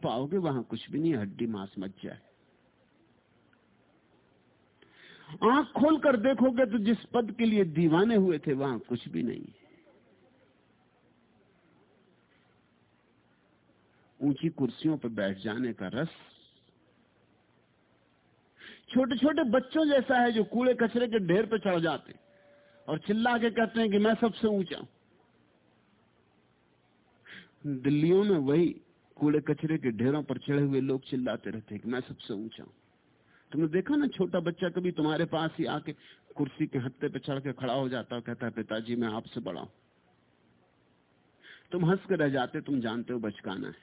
पाओगे वहाँ कुछ भी नहीं, हड्डी मांस मच जाए। आँख खोलकर देखोगे तो जिस पद के लिए दीवाने हुए थे, वहाँ कुछ भी नहीं ऊँची कुर्सियों पर बैठ जाने का रस। छोटे छोटे बच्चों जैसा है जो कूड़े कचरे के ढेर पर चढ़ जाते और चिल्ला के कहते हैं कि मैं सबसे ऊँचा दिल्लियों में वही कूड़े कचरे के ढेरों पर चढ़े हुए लोग चिल्लाते रहते हैं कि मैं सबसे ऊँचा हूँ। तुमने देखा ना छोटा बच्चा कभी तुम्हारे पास ही आके कुर्सी के हत्ते पे चढ़ के खड़ा हो जाता है कहता है, पिताजी, मैं आपसे बड़ा हूँ। तुम हंस के रह जाते, तुम जानते हो बचकाना है।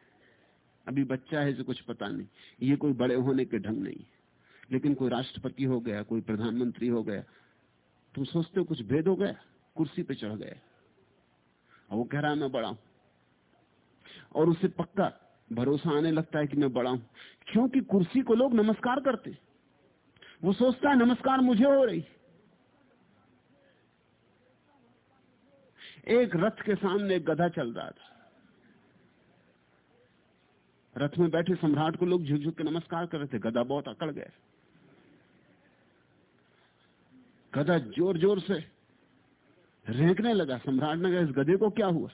अभी बच्चा है जो कुछ पता नहीं। ये कोई बड़े होने के ढंग नहीं लेकिन कोई राष्ट्रपति हो गया, कोई प्रधानमंत्री हो गया, तुम सोचते हो कुछ भेद हो गया? कुर्सी पे चढ़ गया वो कह रहा है, मैं बड़ा हूँ। और उसे पक्का भरोसा आने लगता है कि मैं बड़ा हूँ। क्योंकि कुर्सी को लोग नमस्कार करते वो सोचता है, नमस्कार मुझे हो रही। एक रथ के सामने गधा चल रहा था। रथ में बैठे सम्राट को लोग झुक झुक के नमस्कार कर रहे थे। गधा बहुत अकड़ गए गधा ज़ोर ज़ोर से रेंकने लगा। सम्राट ने कहा, इस गधे को क्या हुआ?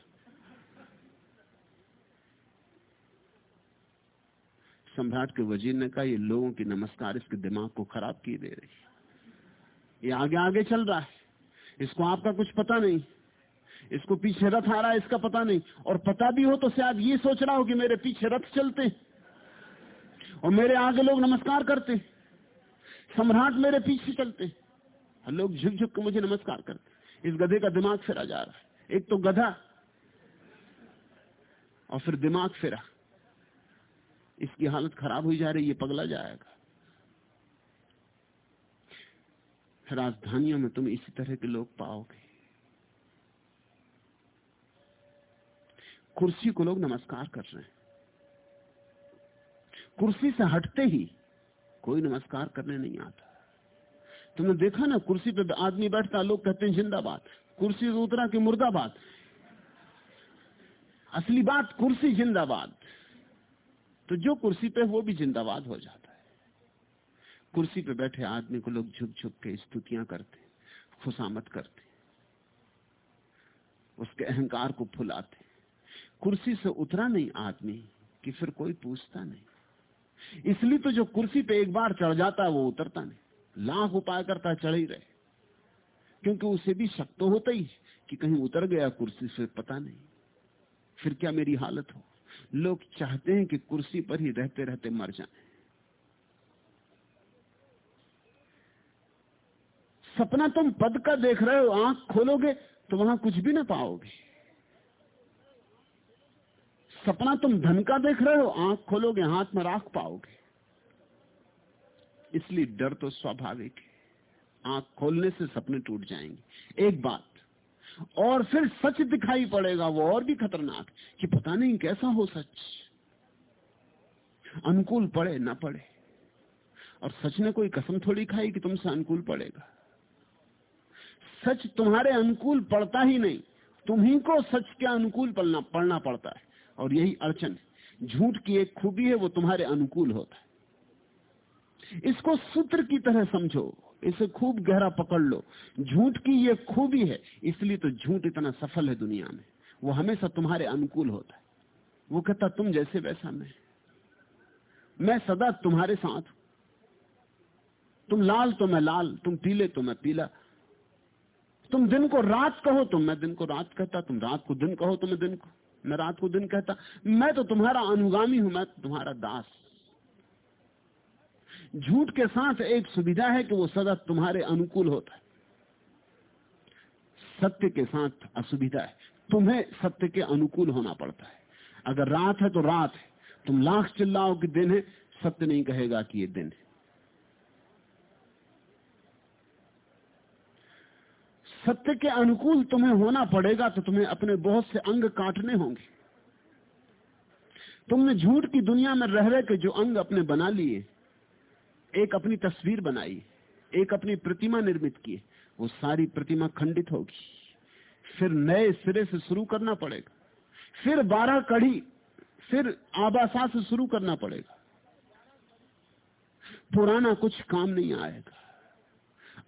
सम्राट के वज़ीर ने कहा, ये लोगों की नमस्कार इसके दिमाग को खराब किए दे रही ये आगे आगे चल रहा है। इसको आपका कुछ पता नहीं। इसको पीछे रथ आ रहा है, इसका पता नहीं। और पता भी हो तो शायद ये सोच रहा हो कि मेरे पीछे रथ चलते और मेरे आगे लोग नमस्कार करते सम्राट मेरे पीछे चलते लोग झुक झुक के मुझे नमस्कार करते इस गधे का दिमाग फिरा जा रहा है। एक तो गधा और फिर दिमाग फिरा। इसकी हालत खराब हुई जा रही है पगला जाएगा। राजधानियों में तुम इसी तरह के लोग पाओगे। कुर्सी को लोग नमस्कार कर रहे हैं। कुर्सी से हटते ही कोई नमस्कार करने नहीं आता। तुमने देखा ना, कुर्सी पे आदमी बैठता, लोग कहते हैं जिंदाबाद। कुर्सी से उतरा कि मुर्दाबाद। असली बात, कुर्सी जिंदाबाद। तो जो कुर्सी पे वो भी जिंदाबाद हो जाता है। कुर्सी पे बैठे आदमी को लोग झुक झुक के स्तुतियाँ करते खुशामत करते, उसके अहंकार को फुलाते। कुर्सी से उतरा नहीं आदमी कि फिर कोई पूछता नहीं। इसलिए तो जो कुर्सी पे एक बार चढ़ जाता है, वो उतरता नहीं। लाख उपाय करता चढ़ ही रहे। क्योंकि उसे भी शक तो होता ही कि कहीं उतर गया कुर्सी से, पता नहीं। फिर क्या मेरी हालत हो? लोग चाहते हैं कि कुर्सी पर ही रहते रहते मर जाएँ। सपना तुम पद का देख रहे हो, आँख खोलोगे तो वहाँ कुछ भी ना पाओगे। सपना तुम धन का देख रहे हो, आँख खोलोगे, हाथ में राख पाओगे। इसलिए डर तो स्वाभाविक है। आँख खोलने से सपने टूट जाएँगे। एक बात और फिर सच दिखाई पड़ेगा वो और भी खतरनाक कि पता नहीं कैसा हो सच। अनुकूल पड़े ना पड़े। और सच ने कोई कसम थोड़ी खाई कि तुमसे अनुकूल पड़ेगा। सच तुम्हारे अनुकूल पड़ता ही नहीं तुम्ही को सच के अनुकूल पढ़ना पढ़ना पड़ता है। और यही अड़चन झूठ की एक खूबी है, वो तुम्हारे अनुकूल होता है। इसको सूत्र की तरह समझो। इसे खूब गहरा पकड़ लो। झूठ की ये खूबी है, इसलिए तो झूठ इतना सफल है दुनिया में। वो हमेशा तुम्हारे अनुकूल होता है। वो कहता, तुम जैसे वैसा मैं। मैं सदा तुम्हारे साथ तुम लाल तो मैं लाल, तुम पीले तो मैं पीला। तुम दिन को रात कहो तो मैं दिन को रात कहता, तुम रात को दिन कहो तो मैं दिन को, मैं रात को दिन कहता। मैं तो तुम्हारा अनुगामी हूँ, मैं तुम्हारा दास। झूठ के साथ एक सुविधा है कि वो सदा तुम्हारे अनुकूल होता है। सत्य के साथ असुविधा है। तुम्हें सत्य के अनुकूल होना पड़ता है। अगर रात है तो रात है। तुम लाख चिल्लाओ कि दिन है, सत्य नहीं कहेगा कि ये दिन है। सत्य के अनुकूल तुम्हें होना पड़ेगा तो तुम्हें अपने बहुत से अंग काटने होंगे। तुमने झूठ की दुनिया में रह रहे के जो अंग अपने बना लिए एक अपनी तस्वीर बनाई, एक अपनी प्रतिमा निर्मित की, वो सारी प्रतिमा खंडित होगी। फिर नए सिरे से शुरू करना पड़ेगा। फिर बारह कड़ी, फिर आबासा से शुरू करना पड़ेगा। पुराना कुछ काम नहीं आएगा।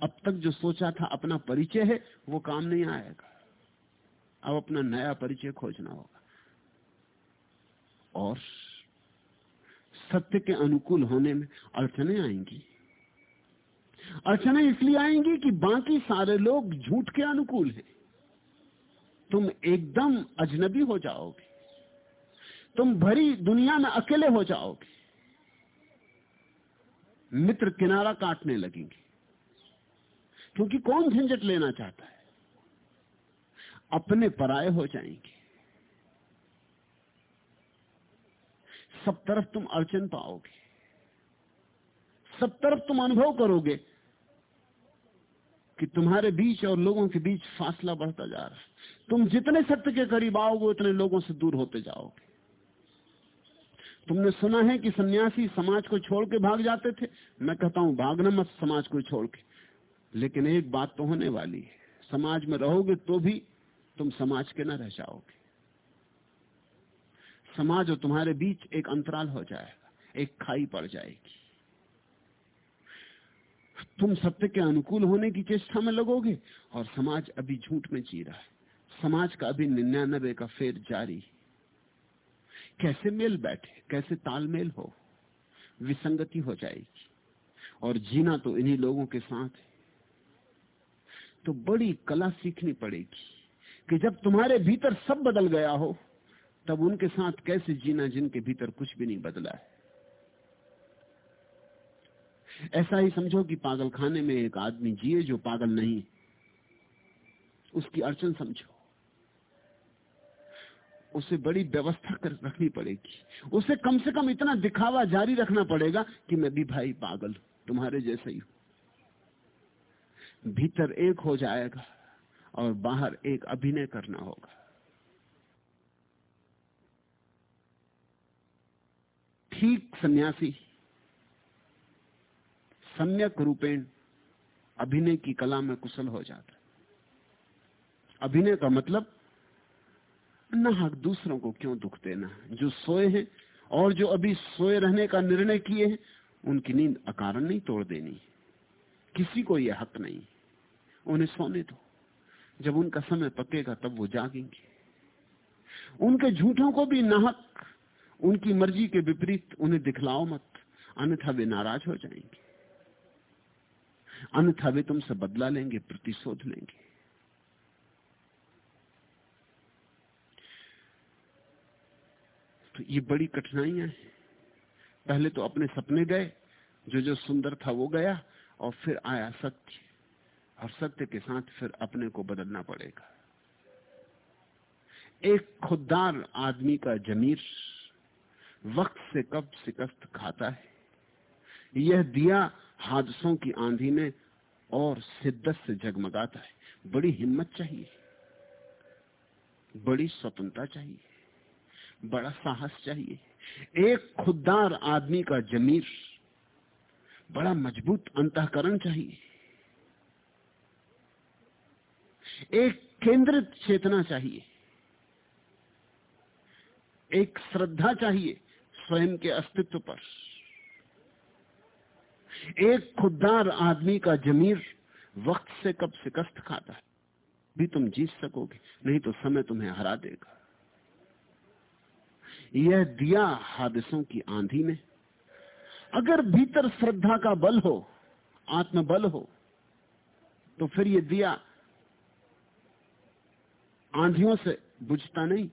अब तक जो सोचा था अपना परिचय है, वो काम नहीं आएगा। अब अपना नया परिचय खोजना होगा। और सत्य के अनुकूल होने में अड़चने आएँगी। अड़चने इसलिए आएँगी कि बाकी सारे लोग झूठ के अनुकूल हैं। तुम एकदम अजनबी हो जाओगे। तुम भरी दुनिया में अकेले हो जाओगे। मित्र किनारा काटने लगेंगे। क्योंकि कौन झंझट लेना चाहता है? अपने पराये हो जाएँगे। सब तरफ़ तुम अड़चन पाओगे। सब तरफ़ तुम अनुभव करोगे कि तुम्हारे बीच और लोगों के बीच फासला बढ़ता जा रहा है। तुम जितने सत्य के करीब आओगे, उतने लोगों से दूर होते जाओगे। तुमने सुना है कि सन्यासी समाज को छोड़ के भाग जाते थे? मैं कहता हूँ, भागना मत समाज को छोड़ के। लेकिन एक बात तो होने वाली है, समाज में रहोगे तो भी तुम समाज के न रह जाओगे। समाज और तुम्हारे बीच एक अंतराल हो जाएगा, एक खाई पड़ जाएगी। तुम सत्य के अनुकूल होने की चेष्टा में लगोगे और समाज अभी झूठ में जी रहा है। समाज का अभी निन्यानबे का फेर जारी कैसे मेल बैठे, कैसे तालमेल हो, विसंगति हो जाएगी। और जीना तो इन्हीं लोगों के साथ है। तो बड़ी कला सीखनी पड़ेगी कि जब तुम्हारे भीतर सब बदल गया हो तब उनके साथ कैसे जीना जिनके भीतर कुछ भी नहीं बदला है? ऐसा ही समझो कि पागल खाने में एक आदमी जिए जो पागल नहीं उसकी अड़चन समझो। उसे बड़ी व्यवस्था कर रखनी पड़ेगी। उसे कम से कम इतना दिखावा जारी रखना पड़ेगा कि मैं भी भाई पागल तुम्हारे जैसा ही हूँ। भीतर एक हो जाएगा और बाहर एक अभिनय करना होगा। ठीक सन्यासी। सम्यक रूपेण अभिनय की कला में कुशल हो जाता अभिनय का मतलब नाहक दूसरों को क्यों दुख देना जो सोए हैं और जो अभी सोए रहने का निर्णय किए हैं, उनकी नींद अकारण नहीं तोड़ देनी किसी को यह हक नहीं उन्हें सोने दो। जब उनका समय पकेगा, तब वो जागेंगे। उनके झूठों को भी नाहक उनकी मर्ज़ी के विपरीत उन्हें दिखलाओ मत, अन्यथा वे नाराज़ हो जाएँगे। अन्यथा वे तुमसे बदला लेंगे, प्रतिशोध लेंगे। तो ये बड़ी कठिनाइयाँ हैं। पहले तो अपने सपने गए, जो जो सुंदर था वो गया, और फिर आया सत्य। और सत्य के साथ फिर अपने को बदलना पड़ेगा। एक खुददार आदमी का जमीर वक्त से कब शिकस्त खाता है? यह दिया हादसों की आंधी में और शिद्दत से जगमगाता है। बड़ी हिम्मत चाहिए। बड़ी स्वतंत्रता चाहिए। बड़ा साहस चाहिए। एक खुददार आदमी का जमीर। बड़ा मज़बूत अंतकरण चाहिए। एक केंद्रित चेतना चाहिए। एक श्रद्धा चाहिए। स्वयं के अस्तित्व पर। एक खुददार आदमी का जमीर वक्त से कब शिकस्त खाता है? भी तुम जीत सकोगे, नहीं तो समय तुम्हें हरा देगा। यह दिया हादसों की आंधी में। अगर भीतर श्रद्धा का बल हो, आत्मबल हो तो फिर यह दिया आंधियों से बुझता नहीं।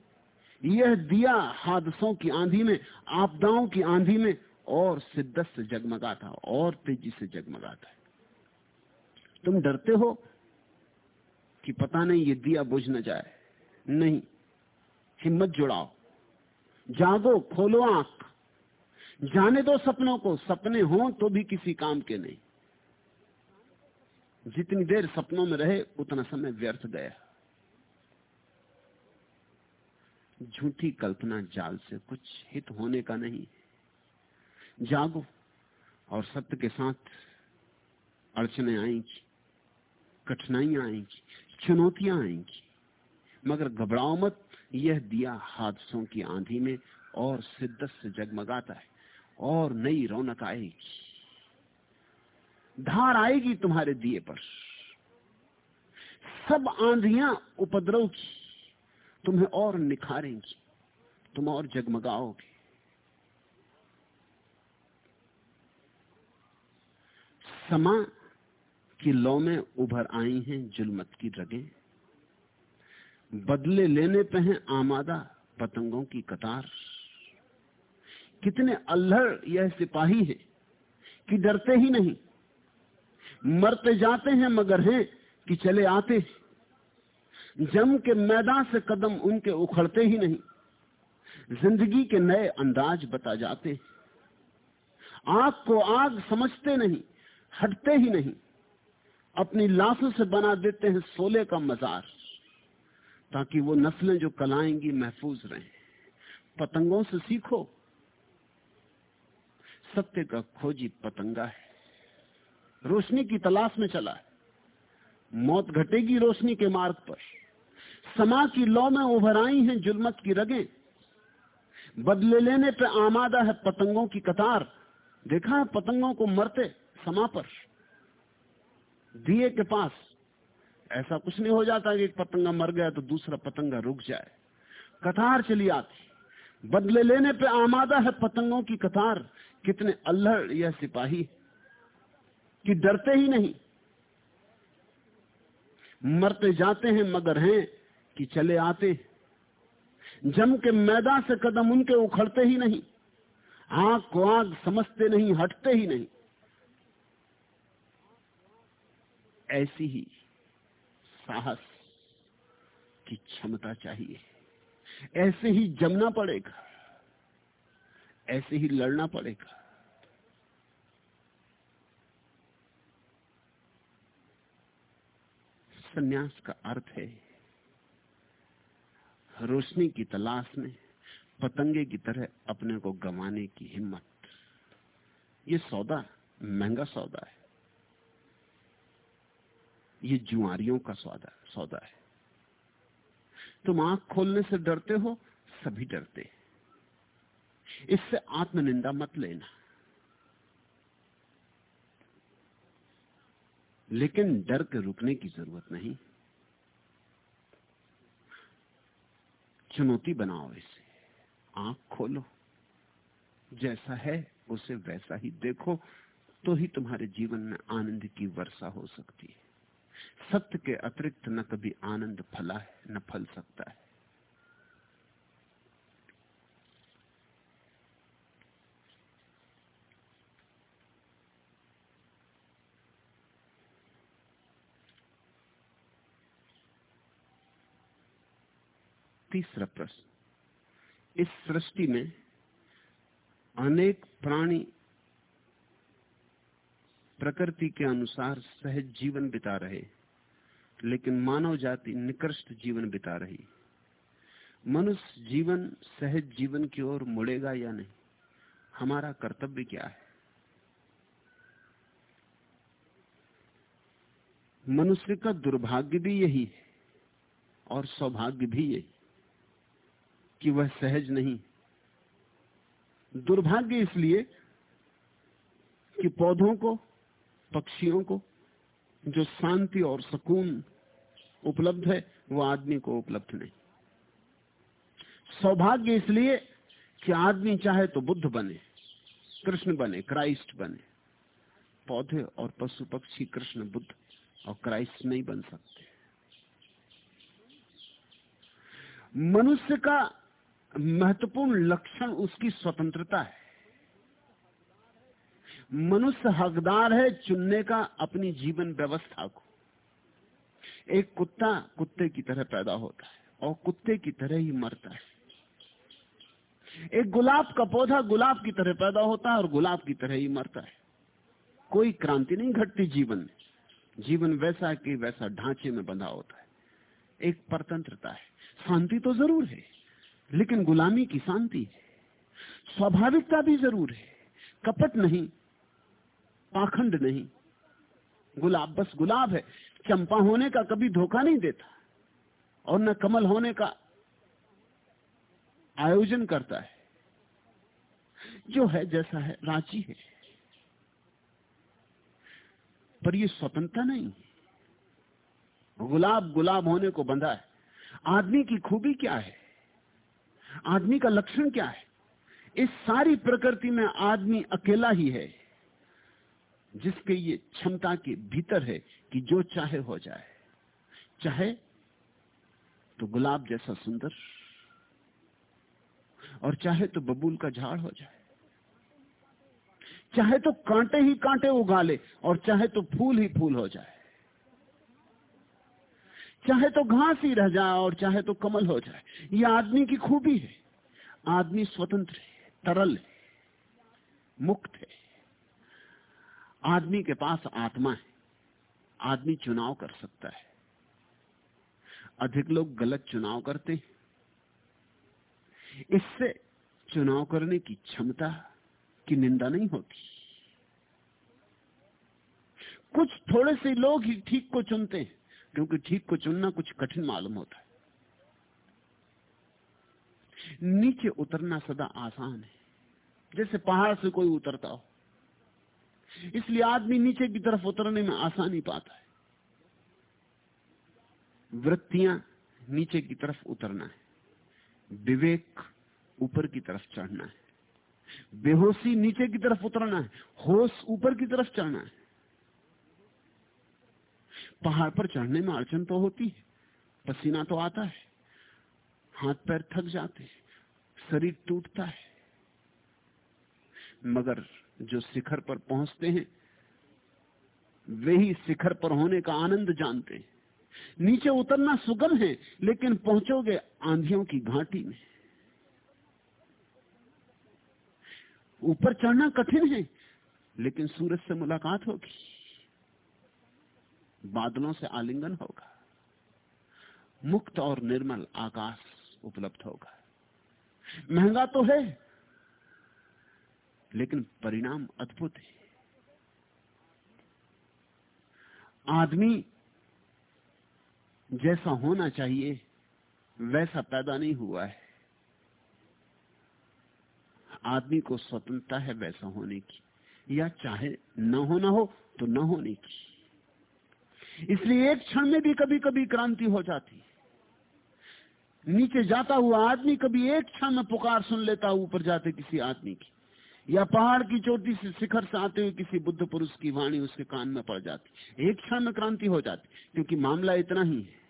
यह दिया हादसों की आंधी में, आपदाओं की आंधी में, और शिद्दत से जगमगाता, और तेज़ी से जगमगाता है। तुम डरते हो कि पता नहीं ये दिया बुझ न जाए। नहीं, हिम्मत जुड़ाओ। जागो, खोलो आँख। जाने दो सपनों को, सपने हो तो भी किसी काम के नहीं। जितनी देर सपनों में रहे, उतना समय व्यर्थ गया। झूठी कल्पना जाल से कुछ हित होने का नहीं। जागो और सत्य के साथ अड़चने आएँगी, कठिनाइयाँ आएँगी, चुनौतियाँ आएँगी। मगर घबराओ मत, यह दिया हादसों की आंधी में और शिद्दत से जगमगाता है और नई रौनक आएगी। धार आएगी तुम्हारे दिए पर। सब आंधियाँ उपद्रव की। तुम्हें और निखारेंगी, तुम और जगमगाओगे। समा की लौ में उभर आई हैं जुलमत की रगें। बदले लेने पे हैं आमादा पतंगों की कतार। कितने अल्हड़ यह सिपाही है कि डरते ही नहीं। मरते जाते हैं मगर हैं कि चले आते जम के मैदान से कदम उनके उखड़ते ही नहीं। ज़िंदगी के नए अंदाज बता जाते आग को आग समझते नहीं, हटते ही नहीं। अपनी लाशों से बना देते हैं सोले का मजार, ताकि वो नस्लें जो कलाएँगी महफूज रहें। पतंगों से सीखो। सत्य का खोजी पतंगा है। रोशनी की तलाश में चला है। मौत घटेगी रोशनी के मार्ग पर। समा की लौ में उभर आई हैं, जुलमत की रगें। बदले लेने पे आमादा है पतंगों की कतार। देखा है पतंगों को मरते समा पर। दिए के पास। ऐसा कुछ नहीं हो जाता कि एक पतंगा मर गया तो दूसरा पतंगा रुक जाए। कतार चली आती। बदले लेने पे आमादा है पतंगों की कतार। कितने अल्हड़ या सिपाही। कि डरते ही नहीं। मरते जाते हैं मगर हैं। कि चले आते। जम के मैदा से कदम उनके उखड़ते ही नहीं। आँख को आँख समझते नहीं, हटते ही नहीं। ऐसी ही साहस की क्षमता चाहिए। ऐसे ही जमना पड़ेगा। ऐसे ही लड़ना पड़ेगा। संन्यास का अर्थ है रोशनी की तलाश में, पतंगे की तरह अपने को गंवाने की हिम्मत। ये सौदा, महँगा सौदा है। ये जुआरियों का सौदा सौदा है। तुम आँख खोलने से डरते हो, सभी डरते इससे आत्मनिंदा मत लेना। लेकिन डर के रुकने की ज़रूरत नहीं। चुनौती बनाओ इसे। आँख खोलो। जैसा है, उसे वैसा ही देखो तो ही तुम्हारे जीवन में आनंद की वर्षा हो सकती है। सत्य के अतिरिक्त न कभी आनंद फला है, न फल सकता है। तीसरा प्रश्न। इस सृष्टि में अनेक प्राणी प्रकृति के अनुसार सहज जीवन बिता रहे, लेकिन मानव जाति निकृष्ट जीवन बिता रही। मनुष्य जीवन सहज जीवन की ओर मुड़ेगा या नहीं, हमारा कर्तव्य क्या है? मनुष्य का दुर्भाग्य भी यही है और सौभाग्य भी यही कि वह सहज नहीं। दुर्भाग्य इसलिए कि पौधों को, पक्षियों को जो शांति और सुकून उपलब्ध है, वो आदमी को उपलब्ध नहीं। सौभाग्य इसलिए कि आदमी चाहे तो बुद्ध बने, कृष्ण बने, क्राइस्ट बने। पौधे और पशु पक्षी, कृष्ण, बुद्ध और क्राइस्ट नहीं बन सकते। मनुष्य का महत्वपूर्ण लक्षण उसकी स्वतंत्रता है। मनुष्य हकदार है चुनने का अपनी जीवन व्यवस्था को। एक कुत्ता कुत्ते की तरह पैदा होता है और कुत्ते की तरह ही मरता है। एक गुलाब का पौधा गुलाब की तरह पैदा होता है और गुलाब की तरह ही मरता है। कोई क्रांति नहीं घटती जीवन में। जीवन वैसा कि वैसा ढांचे में बंधा होता है। एक परतंत्रता है। शांति तो ज़रूर है। लेकिन गुलामी की शांति स्वाभाविकता भी ज़रूर है। कपट नहीं, पाखंड नहीं। गुलाब बस गुलाब है। चंपा होने का कभी धोखा नहीं देता और न कमल होने का आयोजन करता है। जो है जैसा है रांची है। पर ये स्वतंत्रता नहीं गुलाब गुलाब होने को बंधा है। आदमी की खूबी क्या है? आदमी का लक्षण क्या है? इस सारी प्रकृति में आदमी अकेला ही है, जिसके ये क्षमता के भीतर है कि जो चाहे हो जाए। चाहे तो गुलाब जैसा सुंदर, और चाहे तो बबूल का झाड़ हो जाए। चाहे तो कांटे ही कांटे उगा ले और चाहे तो फूल ही फूल हो जाए। चाहे तो घास ही रह जाए और चाहे तो कमल हो जाए यह आदमी की खूबी है। आदमी स्वतंत्र है, तरल है, मुक्त है। आदमी के पास आत्मा है, आदमी चुनाव कर सकता है। अधिक लोग गलत चुनाव करते हैं। इससे चुनाव करने की क्षमता की निंदा नहीं होती। कुछ थोड़े से लोग ही ठीक को चुनते हैं। क्योंकि ठीक को चुनना कुछ कठिन मालूम होता है। नीचे उतरना सदा आसान है। जैसे पहाड़ से कोई उतरता हो। इसलिए आदमी नीचे की तरफ़ उतरने में आसानी पाता है। वृत्तियाँ नीचे की तरफ़ उतरना है। विवेक ऊपर की तरफ़ चढ़ना है। बेहोशी नीचे की तरफ़ उतरना है। होश ऊपर की तरफ़ चढ़ना है। पहाड़ पर चढ़ने में अड़चन तो होती है, पसीना तो आता है, हाथ पैर थक जाते हैं, शरीर टूटता है। मगर जो शिखर पर पहुँचते हैं, वे ही शिखर पर होने का आनंद जानते हैं। नीचे उतरना सुगम है, लेकिन पहुंचोगे आंधियों की घाटी में। ऊपर चढ़ना कठिन है, लेकिन सूरज से मुलाकात होगी। बादलों से आलिंगन होगा। मुक्त और निर्मल आकाश उपलब्ध होगा। महँगा तो है, लेकिन परिणाम अद्भुत है। आदमी जैसा होना चाहिए, वैसा पैदा नहीं हुआ है। आदमी को स्वतंत्रता है वैसा होने की, या चाहे न होना हो तो न होने की। इसलिए एक क्षण में भी कभी कभी क्रांति हो जाती नीचे जाता हुआ आदमी कभी एक क्षण में पुकार सुन लेता ऊपर जाते किसी आदमी की। या पहाड़ की चोटी से शिखर से आते हुए किसी बुद्ध पुरुष की वाणी उसके कान में पड़ जाती एक क्षण में क्रांति हो जाती क्योंकि मामला इतना ही है।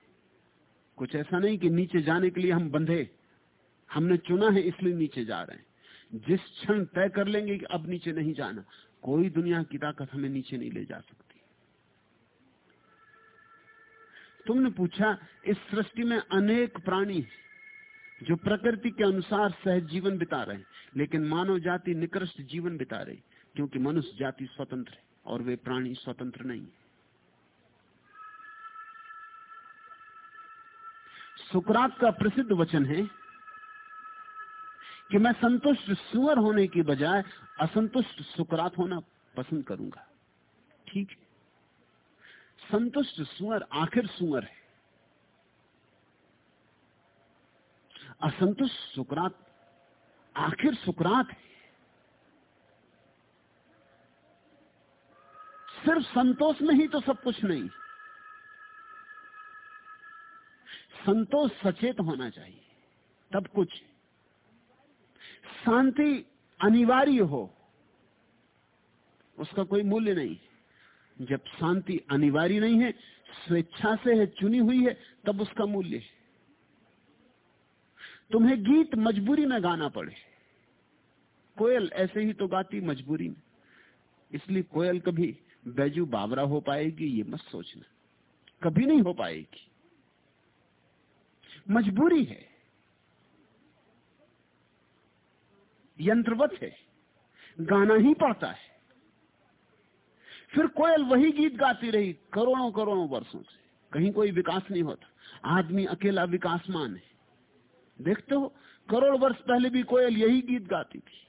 कुछ ऐसा नहीं कि नीचे जाने के लिए हम बंधे। हमने चुना है, इसलिए नीचे जा रहे हैं। जिस क्षण तय कर लेंगे कि अब नीचे नहीं जाना, कोई दुनिया की ताकत हमें नीचे नहीं ले जा सकती। तुमने पूछा, इस सृष्टि में अनेक प्राणी जो प्रकृति के अनुसार सहज जीवन बिता रहे हैं, लेकिन मानव जाति निकृष्ट जीवन बिता रही, क्योंकि मनुष्य जाति स्वतंत्र है और वे प्राणी स्वतंत्र नहीं सुकरात का प्रसिद्ध वचन है कि मैं संतुष्ट सुअर होने की बजाय असंतुष्ट सुकरात होना पसंद करूँगा। ठीक है। संतुष्ट सुअर आखिर सुअर है। असंतुष्ट सुकरात, आखिर सुकरात है। सिर्फ़ संतोष में ही तो सब कुछ नहीं। संतोष सचेत होना चाहिए, तब कुछ। शांति अनिवार्य हो, उसका कोई मूल्य नहीं। जब शांति अनिवार्य नहीं है, स्वेच्छा से है, चुनी हुई है, तब उसका मूल्य है। तुम्हें गीत मजबूरी में गाना पड़े। कोयल ऐसे ही तो गाती मजबूरी में। इसलिए कोयल कभी बैजू बाबरा हो पाएगी, ये मत सोचना। कभी नहीं हो पाएगी। मजबूरी है। यंत्रवत है। गाना ही पड़ता है। फिर कोयल वही गीत गाती रही, करोड़ों करोड़ों वर्षों से। कहीं कोई विकास नहीं होता। आदमी अकेला विकासमान है। देखते हो, करोड़ वर्ष पहले भी कोयल यही गीत गाती थी।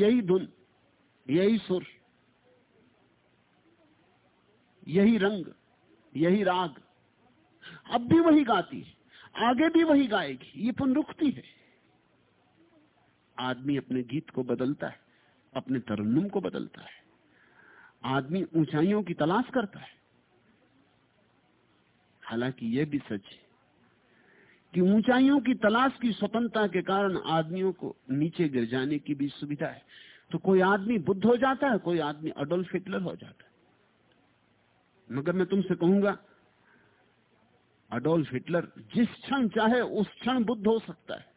यही धुन, यही सुर, यही रंग, यही राग। अब भी वही गाती है। आगे भी वही गाएगी। ये पुनरुक्ति है। आदमी अपने गीत को बदलता है, अपने तरन्नुम को बदलता है। आदमी ऊंचाइयों की तलाश करता है। हालाँकि यह भी सच है कि ऊंचाइयों की तलाश की स्वतंत्रता के कारण आदमियों को नीचे गिर जाने की भी सुविधा है। तो कोई आदमी बुद्ध हो जाता है, कोई आदमी अडोल्फ हिटलर हो जाता है। मगर मैं तुमसे कहूँगा, अडोल्फ हिटलर जिस क्षण चाहे उस क्षण बुद्ध हो सकता है।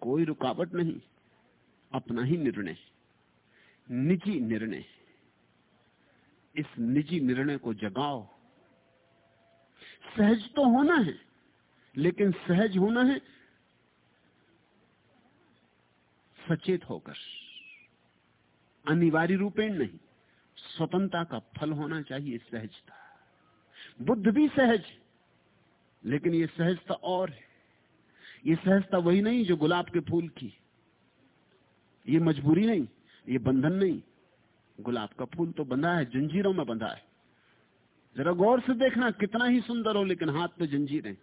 कोई रुकावट नहीं, अपना ही निर्णय, निजी निर्णय। इस निजी निर्णय को जगाओ। सहज तो होना है, लेकिन सहज होना है सचेत होकर। अनिवार्य रूपेण नहीं, स्वतंत्रता का फल होना चाहिए सहजता। बुद्ध भी सहज, लेकिन ये सहजता और है। ये सहजता वही नहीं जो गुलाब के फूल की। ये मजबूरी नहीं, ये बंधन नहीं गुलाब का फूल तो बंधा है, जंजीरों में बंधा है। जरा गौर से देखना, कितना ही सुंदर हो, लेकिन हाथ में जंजीरें।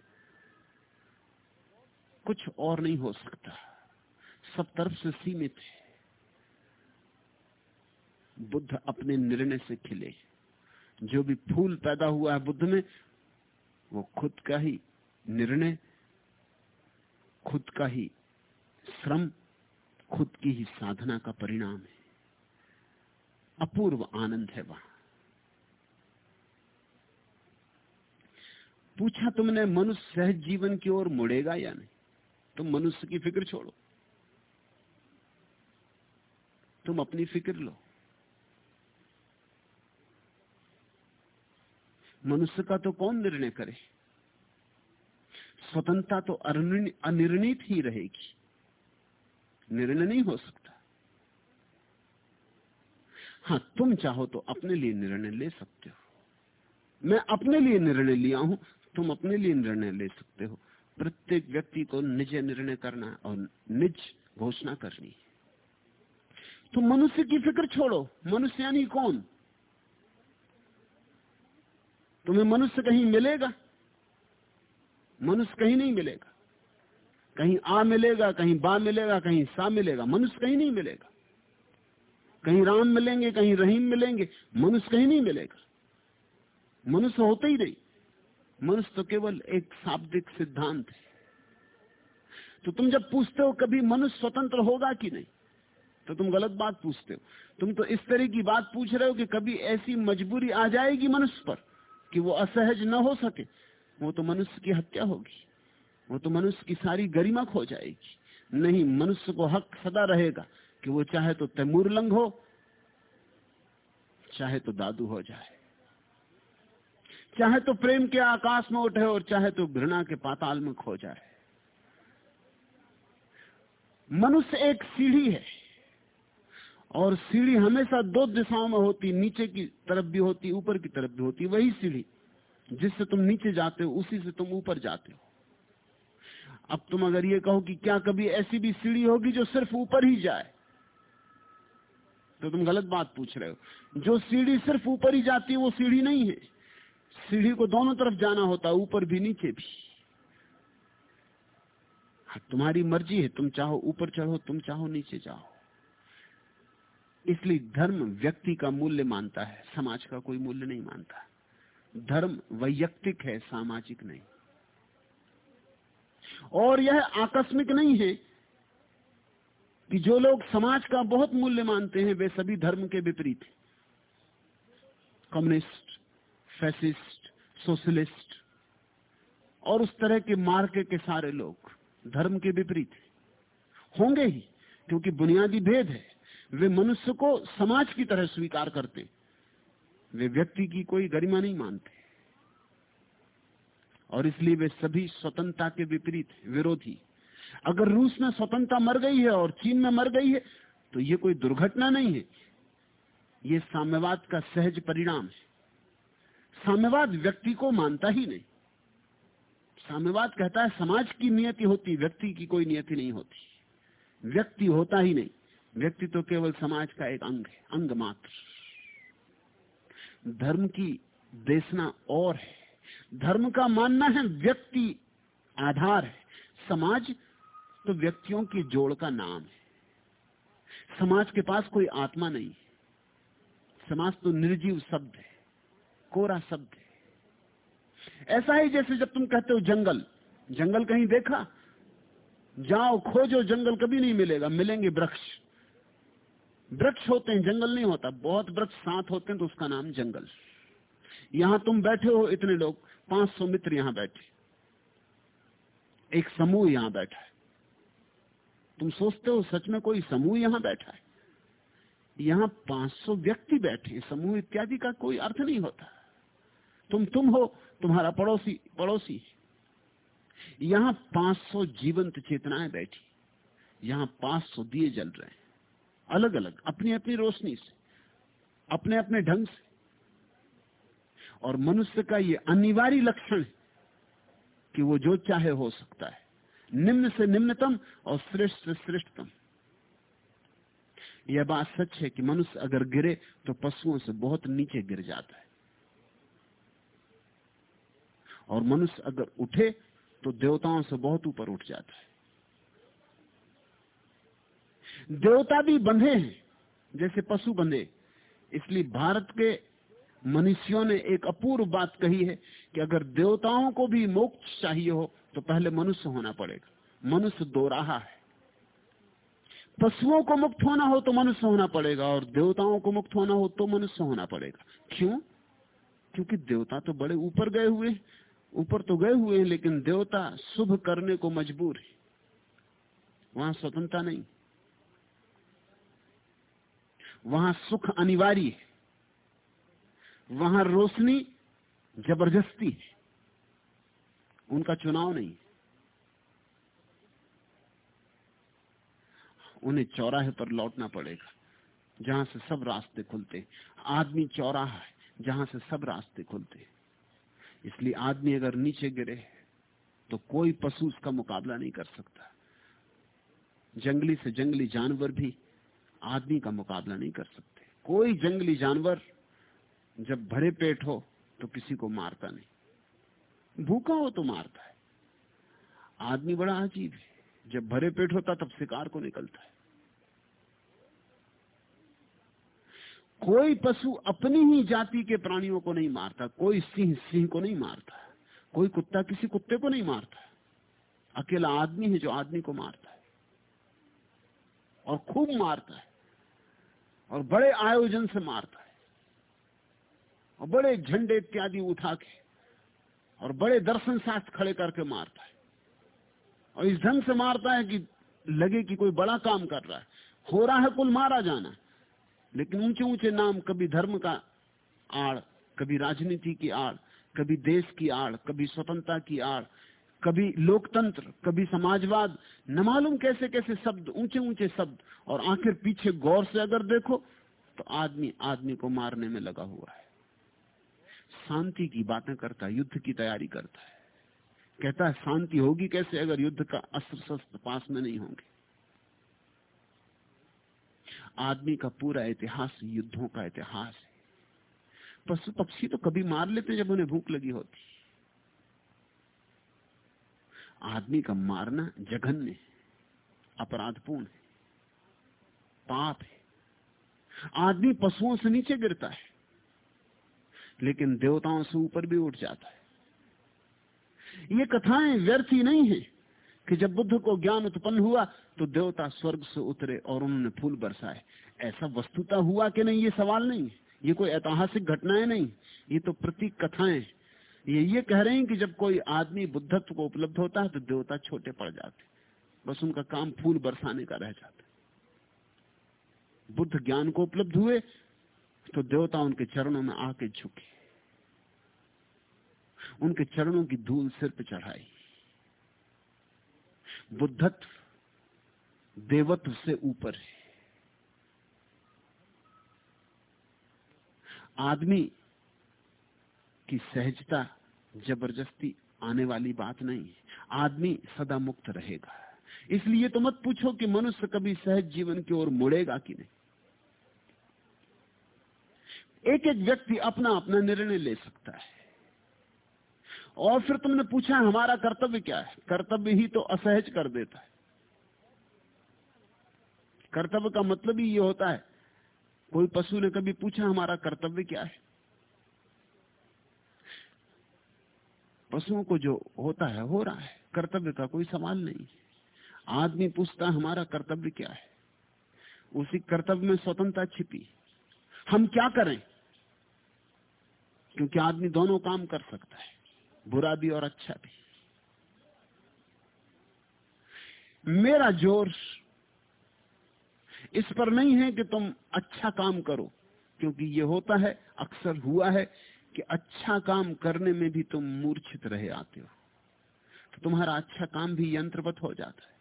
कुछ और नहीं हो सकता। सब तरफ़ से सीमित है। बुद्ध अपने निर्णय से खिले। जो भी फूल पैदा हुआ है बुद्ध में, वो खुद का ही निर्णय, खुद का ही श्रम, खुद की ही साधना का परिणाम है। अपूर्व आनंद है वहाँ। पूछा तुमने, मनुष्य सहज जीवन की ओर मुड़ेगा या नहीं? तुम मनुष्य की फ़िक्र छोड़ो। तुम अपनी फ़िक्र लो। मनुष्य का तो कौन निर्णय करे? स्वतंत्रता तो अनिर्णित ही रहेगी। निर्णय नहीं हो सकता। हाँ तुम चाहो तो अपने लिए निर्णय ले सकते हो। मैं अपने लिए निर्णय लिया हूँ, तुम अपने लिए निर्णय ले सकते हो। प्रत्येक व्यक्ति को निज निर्णय करना और निज घोषणा करनी है। तुम मनुष्य की फ़िक्र छोड़ो। मनुष्य यानी कौन? तुम्हें मनुष्य कहीं मिलेगा? मनुष्य कहीं नहीं मिलेगा। कहीं आ मिलेगा, कहीं बा मिलेगा, कहीं सा मिलेगा। मनुष्य कहीं नहीं मिलेगा। कहीं राम मिलेंगे, कहीं रहीम मिलेंगे, मनुष्य कहीं नहीं मिलेगा। मनुष्य होते ही नहीं। मनुष्य तो केवल एक शाब्दिक सिद्धांत है। तो तुम जब पूछते हो कभी मनुष्य स्वतंत्र होगा कि नहीं तो तुम गलत बात पूछते हो। तुम तो इस तरह की बात पूछ रहे हो कि कभी ऐसी मजबूरी आ जाएगी मनुष्य पर कि वो असहज न हो सके। वो तो मनुष्य की हत्या होगी। वो तो मनुष्य की सारी गरिमा खो जाएगी। नहीं, मनुष्य को हक सदा रहेगा। कि वो चाहे तो तैमूर लंग हो, चाहे तो दादू हो जाए। चाहे तो प्रेम के आकाश में उठे और चाहे तो घृणा के पाताल में खो जाए। मनुष्य एक सीढ़ी है और सीढ़ी हमेशा दो दिशाओं में होती, नीचे की तरफ़ भी होती, ऊपर की तरफ़ भी होती, वही सीढ़ी। जिससे तुम नीचे जाते हो, उसी से तुम ऊपर जाते हो। अब तुम अगर ये कहो कि क्या कभी ऐसी भी सीढ़ी होगी जो सिर्फ़ ऊपर ही जाए? तो तुम गलत बात पूछ रहे हो। जो सीढ़ी सिर्फ़ ऊपर ही जाती है वो सीढ़ी नहीं है। सीढ़ी को दोनों तरफ़ जाना होता है ऊपर भी नीचे भी। हाँ, तुम्हारी मर्ज़ी है तुम चाहो ऊपर चढ़ो तुम चाहो नीचे जाओ। इसलिए धर्म व्यक्ति का मूल्य मानता है समाज का कोई मूल्य नहीं मानता। धर्म वैयक्तिक है सामाजिक नहीं। और यह आकस्मिक नहीं है कि जो लोग समाज का बहुत मूल्य मानते हैं, वे सभी धर्म के विपरीत हैं। कम्युनिस्ट, फैसिस्ट, सोशलिस्ट और उस तरह के मार्के के सारे लोग धर्म के विपरीत होंगे ही, क्योंकि बुनियादी भेद है। वे मनुष्य को समाज की तरह स्वीकार करते वे व्यक्ति की कोई गरिमा नहीं मानते। और इसलिए वे सभी स्वतंत्रता के विपरीत विरोधी। अगर रूस में स्वतंत्रता मर गई है और चीन में मर गई है तो ये कोई दुर्घटना नहीं है। ये साम्यवाद का सहज परिणाम है। साम्यवाद व्यक्ति को मानता ही नहीं। साम्यवाद कहता है, समाज की नियति होती, व्यक्ति की कोई नियति नहीं होती। व्यक्ति होता ही नहीं। व्यक्ति तो केवल समाज का एक अंग है, अंग मात्र। धर्म की देशना और है। धर्म का मानना है, व्यक्ति आधार है। समाज तो व्यक्तियों की जोड़ का नाम है। समाज के पास कोई आत्मा नहीं। समाज तो निर्जीव शब्द है, कोरा शब्द है। ऐसा ही जैसे जब तुम कहते हो जंगल जंगल कहीं देखा, जाओ, खोजो, जंगल कभी नहीं मिलेगा, मिलेंगे वृक्ष। वृक्ष होते हैं, जंगल नहीं होता, बहुत वृक्ष साथ होते हैं तो उसका नाम जंगल। यहाँ तुम बैठे हो, इतने लोग 500 मित्र यहाँ बैठे। एक समूह यहाँ बैठा है। तुम सोचते हो सच में कोई समूह यहाँ बैठा है? यहाँ 500 व्यक्ति बैठे समूह इत्यादि का कोई अर्थ नहीं होता। तुम तुम हो, तुम्हारा पड़ोसी पड़ोसी यहाँ 500 जीवंत चेतनाएँ बैठी यहाँ 500 दिए जल रहे हैं। अलग अलग अपनी अपनी रोशनी से अपने अपने ढंग से। और मनुष्य का ये अनिवार्य लक्षण कि वो जो चाहे हो सकता है। निम्न से निम्नतम और श्रेष्ठ से श्रेष्ठतम। यह बात सच है कि मनुष्य अगर गिरे तो पशुओं से बहुत नीचे गिर जाता है। और मनुष्य अगर उठे तो देवताओं से बहुत ऊपर उठ जाता है। देवता भी बंधे हैं, जैसे पशु बंधे। इसलिए भारत के मनुष्यों ने एक अपूर्व बात कही है कि अगर देवताओं को भी मोक्ष चाहिए हो तो पहले मनुष्य होना पड़ेगा। मनुष्य दो रहा है। पशुओं को मुक्त होना हो तो मनुष्य होना पड़ेगा और देवताओं को मुक्त होना हो तो मनुष्य होना पड़ेगा। क्यों? क्योंकि देवता तो बड़े ऊपर गए हुए ऊपर तो गए हुए हैं, लेकिन देवता शुभ करने को मजबूर है। वहाँ स्वतंत्रता नहीं। वहाँ सुख अनिवार्य है। वहाँ रोशनी ज़बरदस्ती है। उनका चुनाव नहीं उन्हें चौराहे पर लौटना पड़ेगा, जहाँ से सब रास्ते खुलते आदमी चौराहा है, जहाँ से सब रास्ते खुलते इसलिए आदमी अगर नीचे गिरे तो कोई पशु उसका मुकाबला नहीं कर सकता। जंगली से जंगली जानवर भी आदमी का मुकाबला नहीं कर सकते। कोई जंगली जानवर जब भरे पेट हो तो किसी को मारता नहीं। भूखा हो तो मारता है। आदमी बड़ा अजीब है। जब भरे पेट होता तब शिकार को निकलता है। कोई पशु अपनी ही जाति के प्राणियों को नहीं मारता, कोई सिंह सिंह को नहीं मारता, कोई कुत्ता किसी कुत्ते को नहीं मारता। अकेला आदमी है जो आदमी को मारता है और खूब मारता है और बड़े आयोजन से मारता है और बड़े झंडे इत्यादि उठा के और बड़े दर्शन शास्त्र खड़े करके मारता है। और इस ढंग से मारता है कि लगे कि कोई बड़ा काम कर रहा है। हो रहा है कुल मारा जाना। लेकिन ऊँचे ऊँचे नाम, कभी धर्म का आड़, कभी राजनीति की आड़, कभी देश की आड़, कभी स्वतंत्रता की आड़, कभी लोकतंत्र, कभी समाजवाद। न मालूम कैसे कैसे शब्द ऊँचे ऊँचे शब्द और आखिर पीछे गौर से अगर देखो तो आदमी आदमी को मारने में लगा हुआ है। शांति की बातें करता है, युद्ध की तैयारी करता है। कहता है, शांति होगी कैसे अगर युद्ध का अस्त्र शस्त्र पास में नहीं होंगे? आदमी का पूरा इतिहास युद्धों का इतिहास है। पशु पक्षी तो कभी मार लेते जब उन्हें भूख लगी होती। आदमी का मारना जघन्य अपराधपूर्ण है, पाप है। आदमी पशुओं से नीचे गिरता है। लेकिन देवताओं से ऊपर भी उठ जाता है। ये कथाएँ व्यर्थ ही नहीं है कि जब बुद्ध को ज्ञान उत्पन्न हुआ तो देवता स्वर्ग से उतरे और उन्होंने फूल बरसाए। ऐसा वस्तुता हुआ कि नहीं, ये सवाल नहीं ये कोई ऐतिहासिक घटनाएँ नहीं। ये तो प्रतीक कथाएँ ये ये कह रहे हैं कि जब कोई आदमी बुद्धत्व को उपलब्ध होता है तो देवता छोटे पड़ जाते बस उनका काम फूल बरसाने का रह जाता बुद्ध ज्ञान को उपलब्ध हुए तो देवता उनके चरणों में आके झुके। उनके चरणों की धूल सिर पर चढ़ाई। बुद्धत्व देवत्व से ऊपर है। आदमी की सहजता, ज़बरदस्ती आने वाली बात नहीं है। आदमी सदा मुक्त रहेगा। इसलिए तो मत पूछो कि मनुष्य कभी सहज जीवन की ओर मुड़ेगा कि नहीं। एक एक व्यक्ति अपना अपना निर्णय ले सकता है। और फिर तुमने पूछा, हमारा कर्तव्य क्या है? कर्तव्य ही तो असहज कर देता है। कर्तव्य का मतलब ही ये होता है, कोई पशु ने कभी पूछा, हमारा कर्तव्य क्या है? पशुओं को जो होता है, हो रहा है, कर्तव्य का कोई सवाल नहीं आदमी पूछता हमारा कर्तव्य क्या है? उसी कर्तव्य में स्वतंत्रता छिपी हम क्या करें? क्योंकि आदमी दोनों काम कर सकता है, बुरा भी और अच्छा भी। मेरा ज़ोर इस पर नहीं है कि तुम अच्छा काम करो, क्योंकि ये होता है, अक्सर हुआ है कि अच्छा काम करने में भी तुम मूर्छित रहे आते हो तो तुम्हारा अच्छा काम भी यंत्रवत हो जाता है।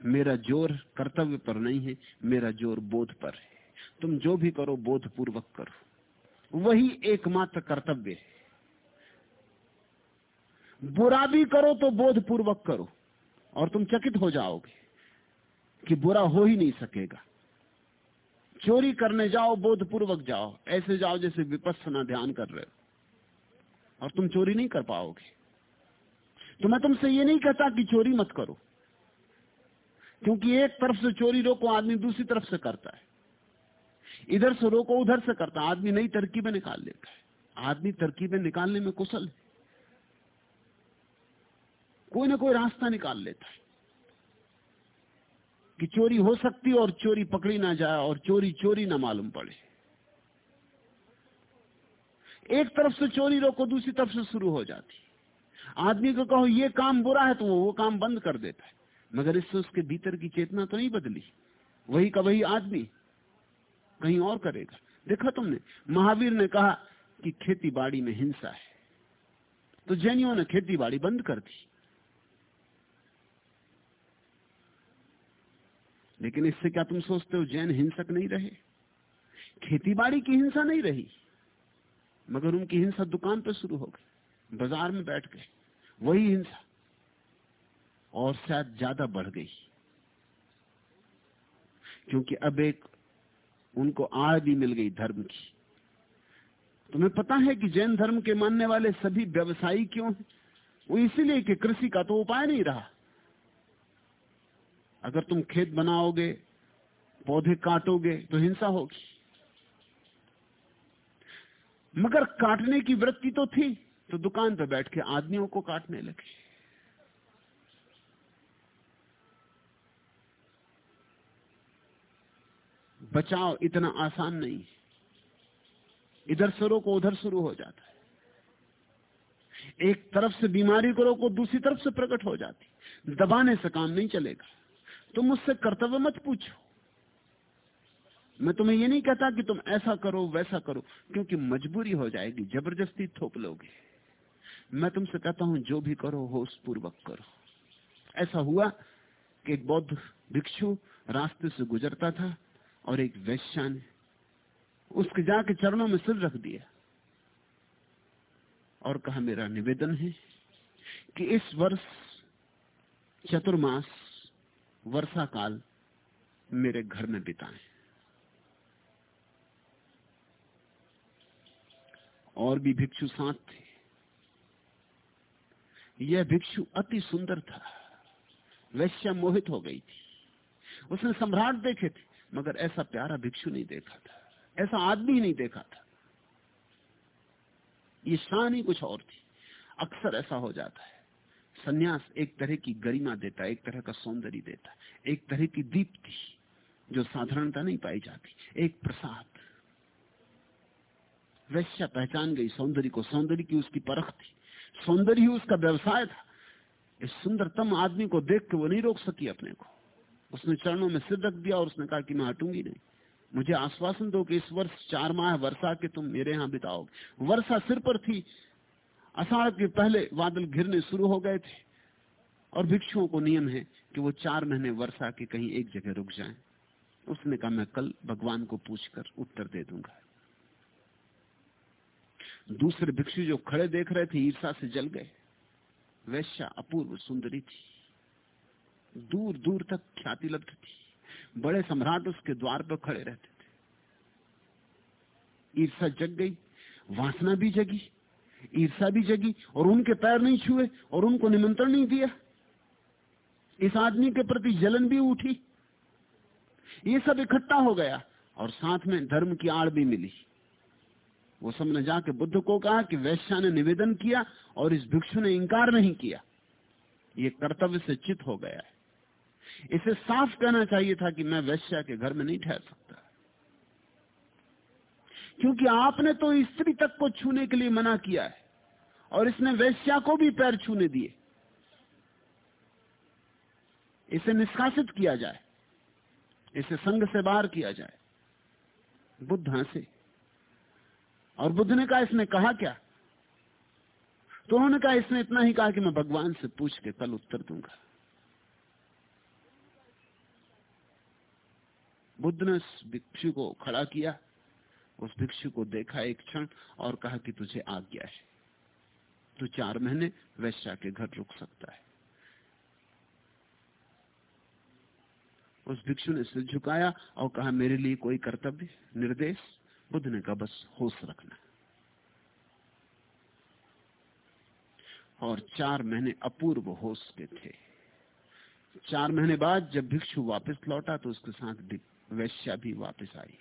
मेरा ज़ोर कर्तव्य पर नहीं है, मेरा ज़ोर बोध पर है। तुम जो भी करो बोध पूर्वक करो। वही एकमात्र कर्तव्य है। बुरा भी करो तो बोध पूर्वक करो, और तुम चकित हो जाओगे कि बुरा हो ही नहीं सकेगा। चोरी करने जाओ बोध पूर्वक जाओ, ऐसे जाओ जैसे विपස්සना ध्यान कर रहे हो, और तुम चोरी नहीं कर पाओगे। तो मैं तुमसे ये नहीं कहता कि चोरी मत करो, क्योंकि एक तरफ़ से चोरी रोको, आदमी दूसरी तरफ़ से करता है। इधर से रोको, उधर से करता। आदमी नई तरकीबें निकाल लेता है। आदमी तरकीबें निकालने में कुशल है। कोई ना कोई रास्ता निकाल लेता है। कि चोरी हो सकती और चोरी पकड़ी ना जाए और चोरी चोरी ना मालूम पड़े। एक तरफ़ से चोरी रोको, दूसरी तरफ़ से शुरू हो जाती। आदमी को कहो, ये काम बुरा है तो वो वो काम बंद कर देता है। मगर इससे उसके भीतर की चेतना तो नहीं बदली। वही का वही आदमी। कहीं और करेगा। देखा तुमने, महावीर ने कहा कि खेती बाड़ी में हिंसा है। तो जैनियों ने खेती बाड़ी बंद कर दी। लेकिन इससे क्या तुम सोचते हो जैन हिंसक नहीं रहे? खेती बाड़ी की हिंसा नहीं रही, मगर उनकी हिंसा दुकान पर शुरू हो गई, बाज़ार में बैठ गए, वही हिंसा, और शायद ज़्यादा बढ़ गई। क्योंकि अब एक उनको आड़ भी मिल गई धर्म की। तुम्हें पता है कि जैन धर्म के मानने वाले सभी व्यवसायी क्यों हैं? वो इसीलिए कि कृषि का तो उपाय नहीं रहा। अगर तुम खेत बनाओगे, पौधे काटोगे तो हिंसा होगी। मगर काटने की वृत्ति तो थी तो दुकान पर बैठ के आदमियों को काटने लगे। बचाव इतना आसान नहीं। इधर से रोको, उधर शुरू हो जाता है। एक तरफ़ से बीमारी को रोको, दूसरी तरफ़ से प्रकट हो जाती दबाने से काम नहीं चलेगा। तुम मुझसे कर्तव्य मत पूछो। मैं तुम्हें यह नहीं कहता कि तुम ऐसा करो, वैसा करो, क्योंकि मजबूरी हो जाएगी, ज़बरदस्ती थोप लोगे। मैं तुमसे कहता हूँ, जो भी करो होश पूर्वक करो। ऐसा हुआ कि एक बौद्ध भिक्षु रास्ते से गुजरता था और एक वैश्या ने उसके जाके चरणों में सिर रख दिया। और कहा, मेरा निवेदन है कि इस वर्ष चतुर्मास वर्षा काल मेरे घर में बिताएँ। और भी भिक्षु साथ थे। यह भिक्षु अति सुंदर था। वैश्य मोहित हो गई थी। उसने सम्राट देखे थे। मगर ऐसा प्यारा भिक्षु नहीं देखा था। ऐसा आदमी नहीं देखा था। ये शान ही कुछ और थी। अक्सर ऐसा हो जाता है। सन्यास एक तरह की गरिमा देता है, एक तरह का सौंदर्य देता है, एक तरह की दीप्ति जो साधारणता नहीं पाई जाती, एक प्रसाद। वैश्या पहचान गई सौंदर्य को। सौंदर्य की उसकी परख थी। सौंदर्य ही उसका व्यवसाय था। इस सुंदरतम आदमी को देख के वो नहीं रोक सकी अपने को। उसने चरणों में सिर रख दिया और उसने कहा कि मैं हटूँगी नहीं। मुझे आश्वासन दो कि इस वर्ष चार माह वर्षा के तुम मेरे यहाँ बिताओगे। वर्षा सिर पर थी। अषाढ़ के पहले बादल घिरने शुरू हो गए थे। और भिक्षुओं को नियम है कि वो चार महीने वर्षा के कहीं एक जगह रुक जाएँ। उसने कहा, मैं कल भगवान को पूछकर उत्तर दे दूँगा। दूसरे भिक्षु जो खड़े देख रहे थे ईर्षा से जल गए। वैश्या अपूर्व सुंदरी थी। दूर दूर तक ख्याति लब्ध थी। बड़े सम्राट उसके द्वार पर खड़े रहते थे। ईर्षा जग गई, वासना भी जगी ईर्षा भी जगी, और उनके पैर नहीं छुए, और उनको निमंत्रण नहीं दिया। इस आदमी के प्रति जलन भी उठी। ये सब इकट्ठा हो गया, और साथ में धर्म की आड़ भी मिली। वो सबने जाके बुद्ध को कहा कि वैश्या ने निवेदन किया, और इस भिक्षु ने इंकार नहीं किया। ये कर्तव्य से चित हो गया है। इसे साफ़ कहना चाहिए था कि मैं वैश्या के घर में नहीं ठहर सकता। क्योंकि आपने तो स्त्री तक को छूने के लिए मना किया है, और इसने वैश्या को भी पैर छूने दिए। इसे निष्कासित किया जाए, इसे संघ से बाहर किया जाए, बुद्ध हंसे और बुद्ध ने कहा, इसने कहा क्या? तो उन्होंने कहा, इसने इतना ही कहा कि मैं भगवान से पूछ के कल उत्तर दूँगा। बुद्ध ने उस भिक्षु को खड़ा किया, उस भिक्षु को देखा एक क्षण और कहा कि तुझे आज्ञा है। तू चार महीने वैश्या के घर रुक सकता है। उस भिक्षु ने सिर झुकाया और कहा, मेरे लिए कोई कर्तव्य, निर्देश? बुद्ध ने कहा, बस होश रखना। और चार महीने अपूर्व होश के थे। चार महीने बाद जब भिक्षु वापस लौटा तो उसके साथ वैश्या भी वापस आई।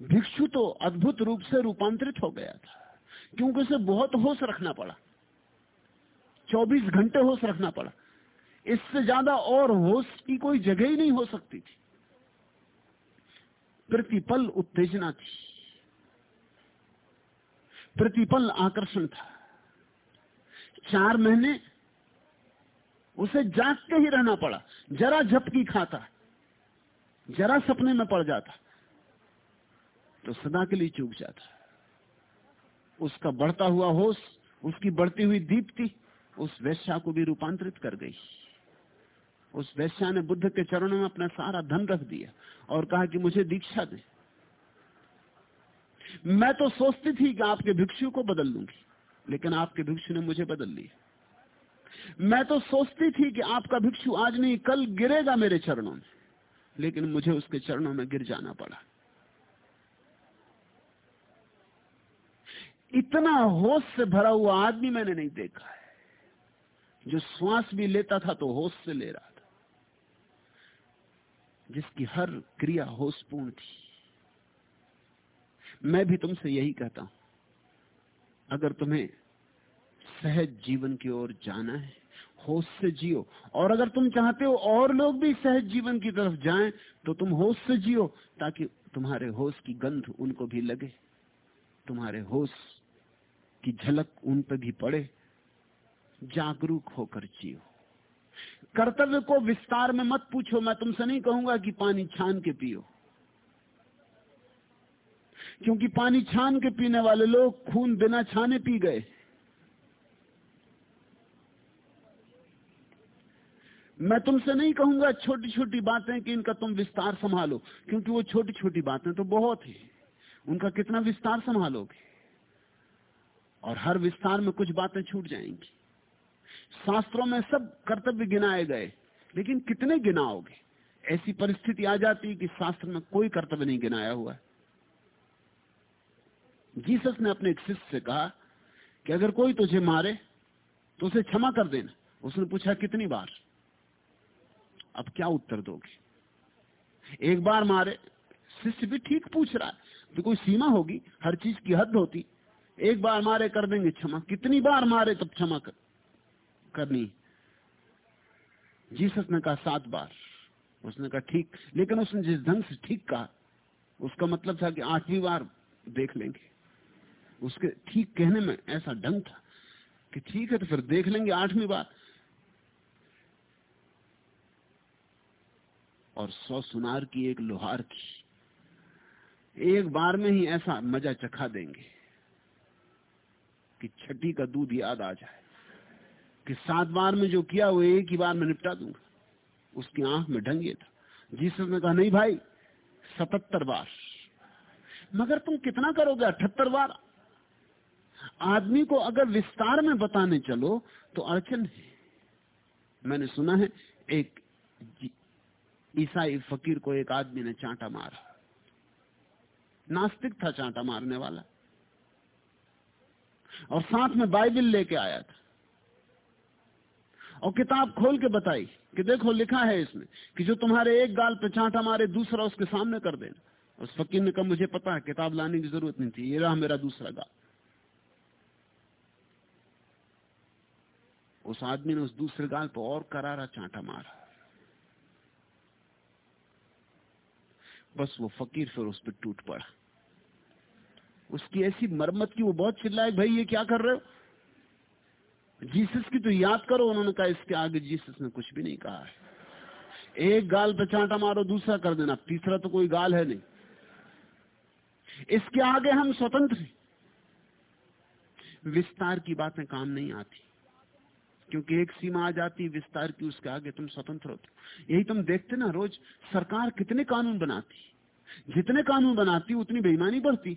भिक्षु तो अद्भुत रूप से रूपांतरित हो गया था, क्योंकि उसे बहुत होश रखना पड़ा। 24 घंटे होश रखना पड़ा। इससे ज़्यादा और होश की कोई जगह ही नहीं हो सकती थी। प्रतिपल उत्तेजना थी। प्रतिपल आकर्षण था। चार महीने उसे जाग के ही रहना पड़ा। जरा झपकी खाता, जरा सपने में पड़ जाता तो सदा के लिए चूक जाता। उसका बढ़ता हुआ होश, उसकी बढ़ती हुई दीप्ति, उस वैश्या को भी रूपांतरित कर गई। उस वैश्या ने बुद्ध के चरणों में अपना सारा धन रख दिया और कहा कि मुझे दीक्षा दे। मैं तो सोचती थी कि आपके भिक्षु को बदल लूँगी, लेकिन आपके भिक्षु ने मुझे बदल लिया। मैं तो सोचती थी कि आपका भिक्षु आज नहीं, कल गिरेगा मेरे चरणों में। लेकिन मुझे उसके चरणों में गिर जाना पड़ा। इतना होश से भरा हुआ आदमी मैंने नहीं देखा है। जो श्वास भी लेता था तो होश से ले रहा था। जिसकी हर क्रिया होशपूर्ण थी। मैं भी तुमसे यही कहता हूँ। अगर तुम्हें सहज जीवन की ओर जाना है। होश से जियो। और अगर तुम चाहते हो और लोग भी सहज जीवन की तरफ़ जाएँ तो तुम होश से जियो, ताकि तुम्हारे होश की गंध उनको भी लगे। तुम्हारे होश की झलक उन पर भी पड़े। जागरूक होकर जियो। कर्तव्य को विस्तार में मत पूछो। मैं तुमसे नहीं कहूँगा कि पानी छान के पियो। क्योंकि पानी छान के पीने वाले लोग खून बिना छाने पी गए। मैं तुमसे नहीं कहूँगा छोटी छोटी बातें कि इनका तुम विस्तार संभालो, क्योंकि वो छोटी छोटी बातें तो बहुत है। उनका कितना विस्तार संभालोगे? और हर विस्तार में कुछ बातें छूट जाएँगी। शास्त्रों में सब कर्तव्य गिनाए गए, लेकिन कितने गिनाओगे? ऐसी परिस्थिति आ जाती है कि शास्त्र में कोई कर्तव्य नहीं गिनाया हुआ जीसस ने अपने एक शिष्य से कहा कि अगर कोई तुझे मारे तो उसे क्षमा कर देना। उसने पूछा, कितनी बार? अब क्या उत्तर दोगे? एक बार मारे शिष्य भी ठीक पूछ रहा है तो कोई सीमा होगी हर चीज़ की हद होती। एक बार मारे कर देंगे क्षमा। कितनी बार मारे तब क्षमा कर, करनी जीसस ने कहा सात बार। उसने कहा ठीक। लेकिन उसने जिस ढंग से ठीक कहा उसका मतलब था कि आठवीं बार देख लेंगे। उसके ठीक कहने में ऐसा ढंग था कि ठीक है तो फिर देख लेंगे आठवीं बार। और सौ सुनार की एक लोहार की एक बार में ही ऐसा मज़ा चखा देंगे कि छठी का दूध याद आ जाए, कि सात बार में जो किया वो एक ही बार में निपटा दूँगा। उसकी आँख में ढंग था। जीसस ने कहा, नहीं भाई, सतहत्तर बार। मगर तुम कितना करोगे अठहत्तर बार? आदमी को अगर विस्तार में बताने चलो तो अड़चन है। मैंने सुना है, एक ईसाई फकीर को एक आदमी ने चांटा मारा। नास्तिक था चांटा मारने वाला। और साथ में बाइबल लेके आया था। और किताब खोल के बताई कि देखो लिखा है इसमें कि जो तुम्हारे एक गाल पे चांटा मारे, दूसरा उसके सामने कर देना। उस फकीर ने कहा, मुझे पता है, किताब लाने की ज़रूरत नहीं थी। ये रहा मेरा दूसरा गाल। उस आदमी ने उस दूसरे गाल पर और करारा चांटा मारा। बस वो फकीर फिर उस पर टूट पड़ा। उसकी ऐसी मरम्मत की वो बहुत चिल्लाए, भाई, ये क्या कर रहे हो? जीसस की तो याद करो, उन्होंने कहा, इसके आगे जीसस ने कुछ भी नहीं कहा है। एक गाल पे चांटा मारो, दूसरा कर देना, तीसरा तो कोई गाल है नहीं। इसके आगे हम स्वतंत्र विस्तार की बातें काम नहीं आती। क्योंकि एक सीमा आ जाती विस्तार की, उसके आगे तुम स्वतंत्र होते यही तुम देखते ना रोज, सरकार कितने कानून बनाती जितने कानून बनाती उतनी बेईमानी बढ़ती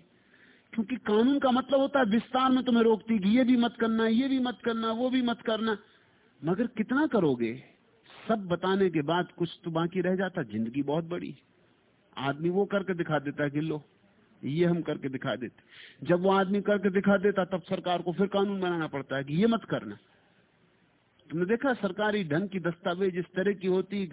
क्योंकि कानून का मतलब होता है विस्तार में तुम्हें रोकती कि ये भी मत करना, ये भी मत करना, वो भी मत करना। मगर कितना करोगे? सब बताने के बाद कुछ तो बाकी रह जाता, ज़िंदगी बहुत बड़ी आदमी वो करके दिखा देता है कि लो, ये हम करके दिखा देते। जब वो आदमी करके दिखा देता, तब सरकार को फिर कानून बनाना पड़ता है कि ये मत करना। तुमने देखा सरकारी ढंग की दस्तावेज़ इस तरह की होती,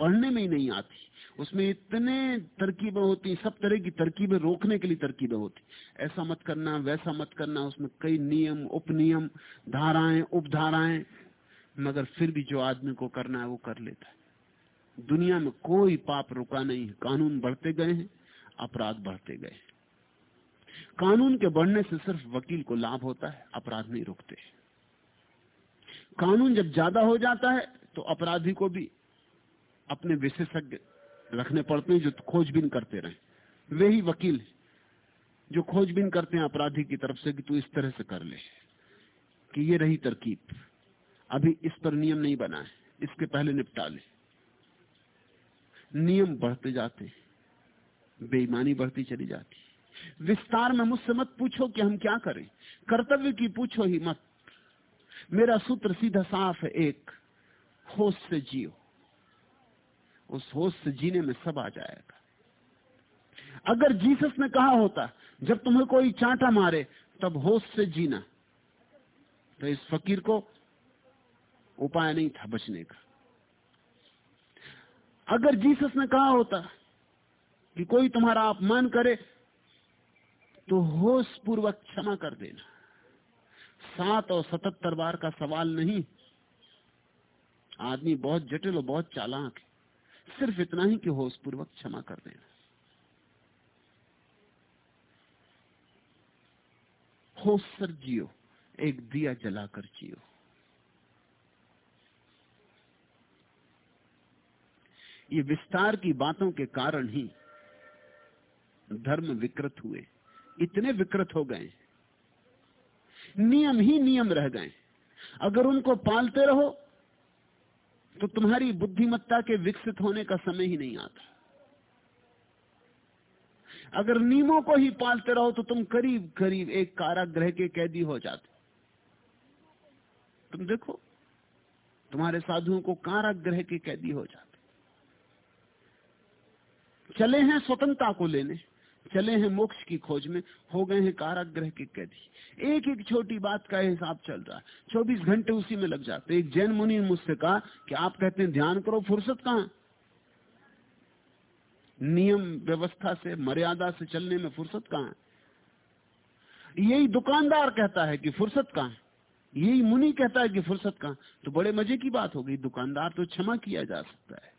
पढ़ने में ही नहीं आती। उसमें इतने तरकीबें होती, सब तरह की तरकीबें रोकने के लिए तरकीबें होती। ऐसा मत करना, वैसा मत करना, उसमें कई नियम, उपनियम, धाराएँ, उपधाराएँ, मगर फिर भी जो आदमी को करना है वो कर लेता है। दुनिया में कोई पाप रुका नहीं है। कानून बढ़ते गए हैं, अपराध बढ़ते गए कानून के बढ़ने से सिर्फ़ वकील को लाभ होता है, अपराध नहीं रुकते। कानून जब ज़्यादा हो जाता है तो अपराधी को भी अपने विशेषज्ञ रखने पड़ते हैं जो खोजबीन करते रहे। वे ही वकील जो खोजबीन करते हैं अपराधी की तरफ़ से कि तू इस तरह से कर ले, कि ये रही तरकीब। अभी इस पर नियम नहीं बना है, इसके पहले निपटा ले। नियम बढ़ते जाते बेईमानी बढ़ती चली जाती विस्तार में मुझसे मत पूछो कि हम क्या करें, कर्तव्य की पूछो ही मत। मेरा सूत्र सीधा साफ़ है, एक होश से जियो। उस होश से जीने में सब आ जाएगा। अगर जीसस ने कहा होता, जब तुम्हें कोई चांटा मारे, तब होश से जीना। तो इस फकीर को उपाय नहीं था बचने का। अगर जीसस ने कहा होता कि कोई तुम्हारा अपमान करे तो होश पूर्वक क्षमा कर देना। सात और सतहत्तर बार का सवाल नहीं। आदमी बहुत जटिल और बहुत चालाक है। सिर्फ़ इतना ही कि होश पूर्वक क्षमा कर देना। होश सर जियो, एक दिया जलाकर जियो। ये विस्तार की बातों के कारण ही धर्म विकृत हुए। इतने विकृत हो गए नियम ही नियम रह गए अगर उनको पालते रहो तो तुम्हारी बुद्धिमत्ता के विकसित होने का समय ही नहीं आता। अगर नियमों को ही पालते रहो तो तुम करीब करीब एक कारागृह के कैदी हो जाते। तुम देखो, तुम्हारे साधुओं को कारागृह के कैदी हो जाते। चले हैं स्वतंत्रता को लेने। चले हैं मोक्ष की खोज में, हो गए हैं कारागृह के कैदी। एक एक छोटी बात का हिसाब चल रहा है। चौबीस घंटे उसी में लग जाते एक जैन मुनि मुझसे कहा कि आप कहते हैं, ध्यान करो, फुर्सत कहाँ? नियम व्यवस्था से, मर्यादा से चलने में फुर्सत कहाँ? यही दुकानदार कहता है कि फुर्सत कहाँ? यही मुनि कहता है कि फुर्सत कहाँ? तो बड़े मज़े की बात हो गई। दुकानदार तो क्षमा किया जा सकता है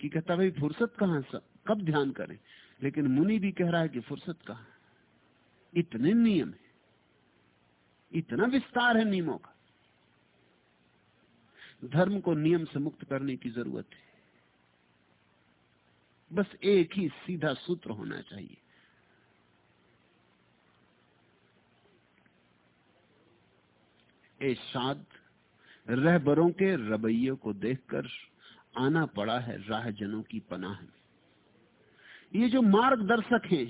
कि कहता भाई, फुर्सत कहाँ कब ध्यान करें? लेकिन मुनि भी कह रहा है कि फुर्सत कहा इतने नियम है। इतना विस्तार है नियमों का। धर्म को नियम से मुक्त करने की ज़रूरत है। बस एक ही सीधा सूत्र होना चाहिए। ए शाद रहबरों के रवैये को देखकर आना पड़ा है राहजनों की पनाह में। ये जो मार्गदर्शक हैं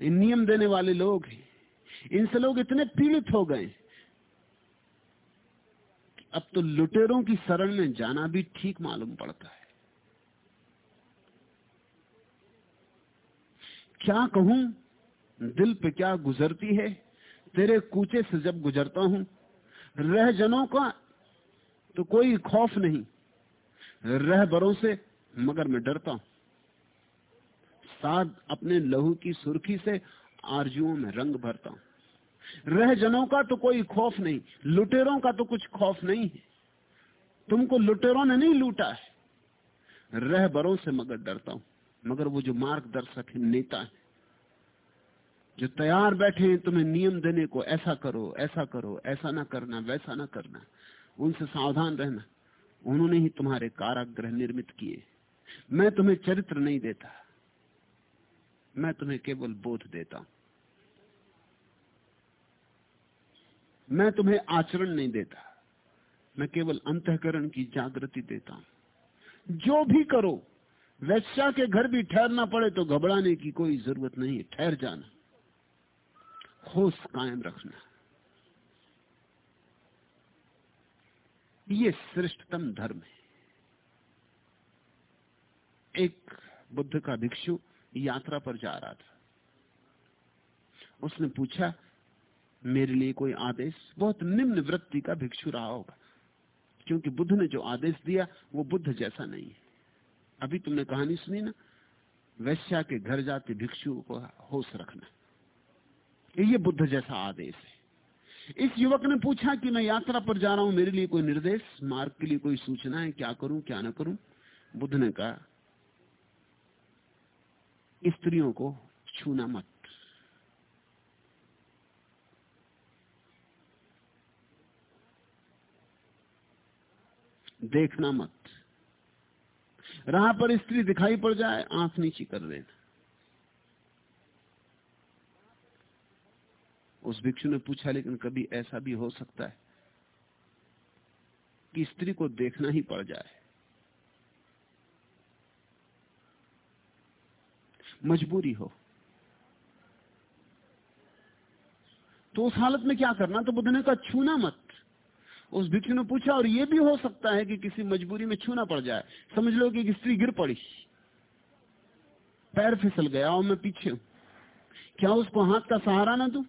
नियम देने वाले लोग हैं, इनसे लोग इतने पीड़ित हो गए अब तो लुटेरों की शरण में जाना भी ठीक मालूम पड़ता है। क्या कहूँ? दिल पे क्या गुजरती है? तेरे कूचे से जब गुजरता हूँ रह जनों का तो कोई खौफ नहीं, रह बरों से मगर मैं डरता हूँ। साध अपने लहू की सुर्खी से आरजुओं में रंग भरता हूँ। रह जनों का तो कोई खौफ नहीं, लुटेरों का तो कुछ खौफ नहीं है। तुमको लुटेरों ने नहीं लूटा है। रह बरों से मगर डरता हूँ, मगर वो जो मार्गदर्शक है, नेता है। जो तैयार बैठे हैं, तुम्हें नियम देने को ऐसा करो ऐसा करो, ऐसा ना करना, वैसा ना करना। उनसे सावधान रहना। उन्होंने ही तुम्हारे काराग्रह निर्मित किए। मैं तुम्हें चरित्र नहीं देता। मैं तुम्हें केवल बोध देता हूँ। मैं तुम्हें आचरण नहीं देता। मैं केवल अंतकरण की जागृति देता हूँ। जो भी करो, वैश्या के घर भी ठहरना पड़े तो घबराने की कोई ज़रूरत नहीं है, ठहर जाना। होश कायम रखना। ये श्रेष्ठतम धर्म है। एक बुद्ध का भिक्षु यात्रा पर जा रहा था। उसने पूछा, मेरे लिए कोई आदेश? बहुत निम्न वृत्ति का भिक्षु रहा होगा, क्योंकि बुद्ध ने जो आदेश दिया, वो बुद्ध जैसा नहीं है। अभी तुमने कहानी सुनी ना? वैश्या के घर जाते भिक्षु को होश रखना। ये बुद्ध जैसा आदेश है। इस युवक ने पूछा कि मैं यात्रा पर जा रहा हूँ, मेरे लिए कोई निर्देश? मार्ग के लिए कोई सूचना है? क्या करूँ, क्या ना करूँ? बुद्ध ने कहा स्त्रियों को छूना मत। देखना मत। राह पर स्त्री दिखाई पड़ जाए, आँख नीची कर लेना। उस भिक्षु ने पूछा, लेकिन कभी ऐसा भी हो सकता है कि स्त्री को देखना ही पड़ जाए? मजबूरी हो। तो उस हालत में क्या करना? तो बुद्ध ने कहा, छूना मत। उस भिक्षु ने पूछा, और यह भी हो सकता है कि किसी मजबूरी में छूना पड़ जाए। समझ लो कि स्त्री गिर पड़ी। पैर फिसल गया, और मैं पीछे हूँ। क्या उसको हाथ का सहारा ना दू?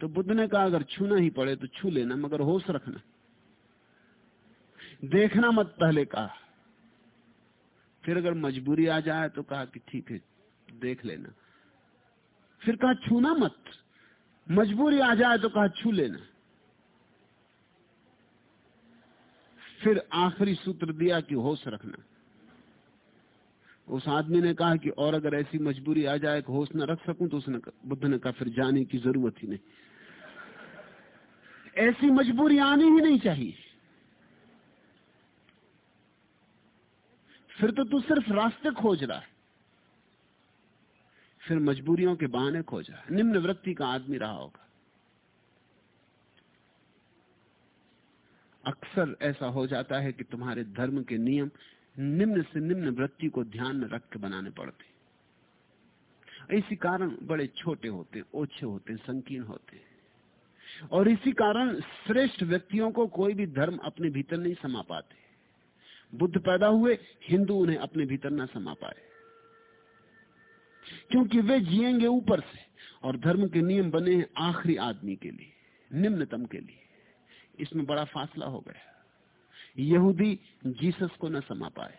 तो बुद्ध ने कहा, अगर छूना ही पड़े तो छू लेना, मगर होश रखना। देखना मत पहले कहा फिर अगर मजबूरी आ जाए तो कहा कि ठीक है, देख लेना। फिर कहा, छूना मत। मजबूरी आ जाए तो कहा, छू लेना। फिर आखिरी सूत्र दिया कि होश रखना। उस आदमी ने कहा कि और अगर ऐसी मजबूरी आ जाए कि होश न रख सकूँ तो उसने बुद्ध ने कहा, फिर जाने की ज़रूरत ही नहीं। ऐसी मजबूरी आनी ही नहीं चाहिए। फिर तो तू सिर्फ़ रास्ते खोज रहा है। फिर मजबूरियों के बहाने खोज रहा है। निम्न वृत्ति का आदमी रहा होगा। अक्सर ऐसा हो जाता है कि तुम्हारे धर्म के नियम निम्न से निम्न वृत्ति को ध्यान में रख के बनाने पड़ते इसी कारण बड़े छोटे होते ओछे होते संकीर्ण होते और इसी कारण श्रेष्ठ व्यक्तियों को कोई भी धर्म अपने भीतर नहीं समा पाते। बुद्ध पैदा हुए, हिंदू उन्हें अपने भीतर ना समा पाए। क्योंकि वे जिएँगे ऊपर से, और धर्म के नियम बने हैं आखिरी आदमी के लिए, निम्नतम के लिए। इसमें बड़ा फासला हो गया। यहूदी जीसस को न समा पाए।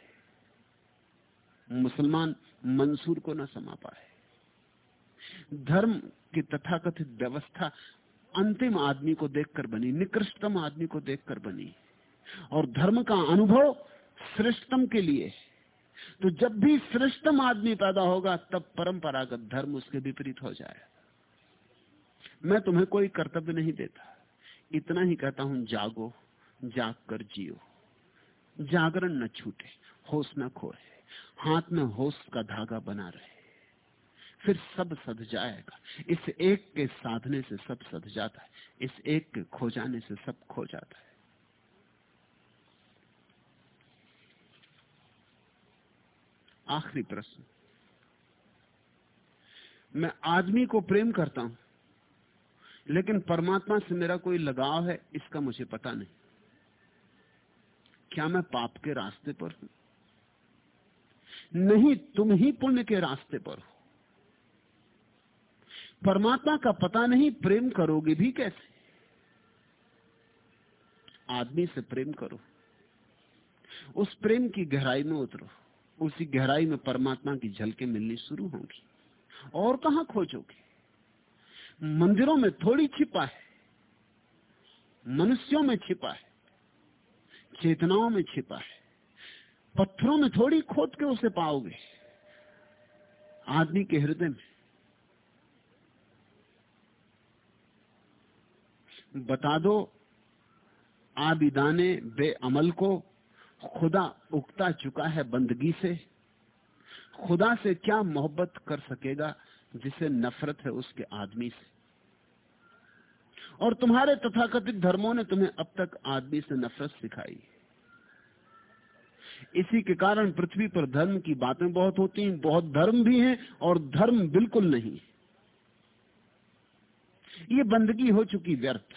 मुसलमान मंसूर को न समा पाए। धर्म की तथाकथित व्यवस्था अंतिम आदमी को देखकर बनी, निकृष्टतम आदमी को देखकर बनी। और धर्म का अनुभव श्रेष्ठतम के लिए। तो जब भी श्रेष्ठतम आदमी पैदा होगा, तब परंपरागत धर्म उसके विपरीत हो जाए। मैं तुम्हें कोई कर्तव्य नहीं देता। इतना ही कहता हूँ, जागो, जाग कर जियो। जागरण न छूटे, होश न खोए। हाथ में होश का धागा बना रहे। फिर सब सध जाएगा। इस एक के साधने से सब सध जाता है। इस एक के खो जाने से सब खो जाता है। आखिरी प्रश्न। मैं आदमी को प्रेम करता हूँ, लेकिन परमात्मा से मेरा कोई लगाव है, इसका मुझे पता नहीं। क्या मैं पाप के रास्ते पर हूँ? नहीं, तुम ही पुण्य के रास्ते पर हो। परमात्मा का पता नहीं, प्रेम करोगे भी कैसे? आदमी से प्रेम करो। उस प्रेम की गहराई में उतरो। उसी गहराई में परमात्मा की झलकें मिलनी शुरू होंगी। और कहा खोजोगे? मंदिरों में थोड़ी छिपा है। मनुष्यों में छिपा है। चेतनाओं में छिपा है। पत्थरों में थोड़ी खोद के उसे पाओगे। आदमी के हृदय में। बता दो आबिदाने बेअमल को खुदा उगता चुका है बंदगी से। खुदा से क्या मोहब्बत कर सकेगा जिसे नफरत है उसके आदमी से? और तुम्हारे तथाकथित धर्मों ने तुम्हें अब तक आदमी से नफरत सिखाई। इसी के कारण पृथ्वी पर धर्म की बातें बहुत होती हैं, बहुत धर्म भी हैं और धर्म बिल्कुल नहीं ये बंदगी हो चुकी व्यर्थ।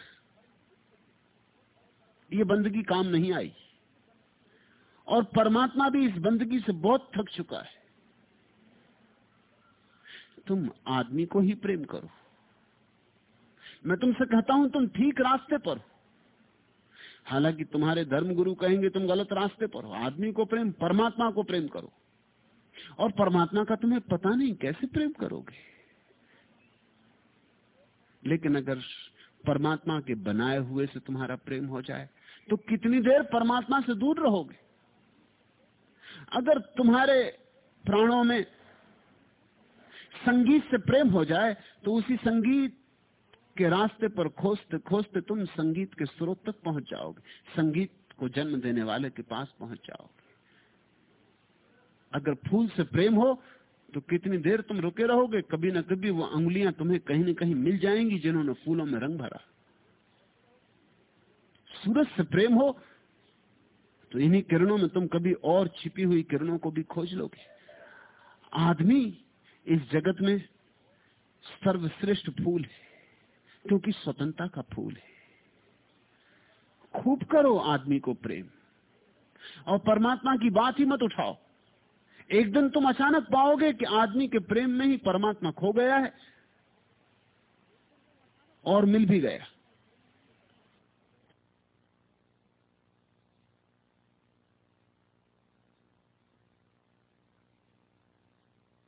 ये बंदगी काम नहीं आई। और परमात्मा भी इस बंदगी से बहुत थक चुका है। तुम आदमी को ही प्रेम करो। मैं तुमसे कहता हूँ, तुम ठीक रास्ते पर हालाँकि तुम्हारे धर्म गुरु कहेंगे, तुम गलत रास्ते पर हो। आदमी को प्रेम, परमात्मा को प्रेम करो। और परमात्मा का तुम्हें पता नहीं, कैसे प्रेम करोगे? लेकिन अगर परमात्मा के बनाए हुए से तुम्हारा प्रेम हो जाए तो कितनी देर परमात्मा से दूर रहोगे? अगर तुम्हारे प्राणों में संगीत से प्रेम हो जाए तो उसी संगीत के रास्ते पर खोजते खोजते तुम संगीत के स्रोत तक पहुँच जाओगे। संगीत को जन्म देने वाले के पास पहुँच जाओगे। अगर फूल से प्रेम हो तो कितनी देर तुम रुके रहोगे? कभी ना कभी वो अंगुलियाँ तुम्हें कहीं ना कहीं मिल जाएँगी जिन्होंने फूलों में रंग भरा। सूरज से प्रेम हो तो इन्हीं किरणों में तुम कभी और छिपी हुई किरणों को भी खोज लोगे। आदमी इस जगत में सर्वश्रेष्ठ फूल है, क्योंकि स्वतंत्रता का फूल है। खूब करो आदमी को प्रेम, और परमात्मा की बात ही मत उठाओ। एक दिन तुम अचानक पाओगे कि आदमी के प्रेम में ही परमात्मा खो गया है और मिल भी गया।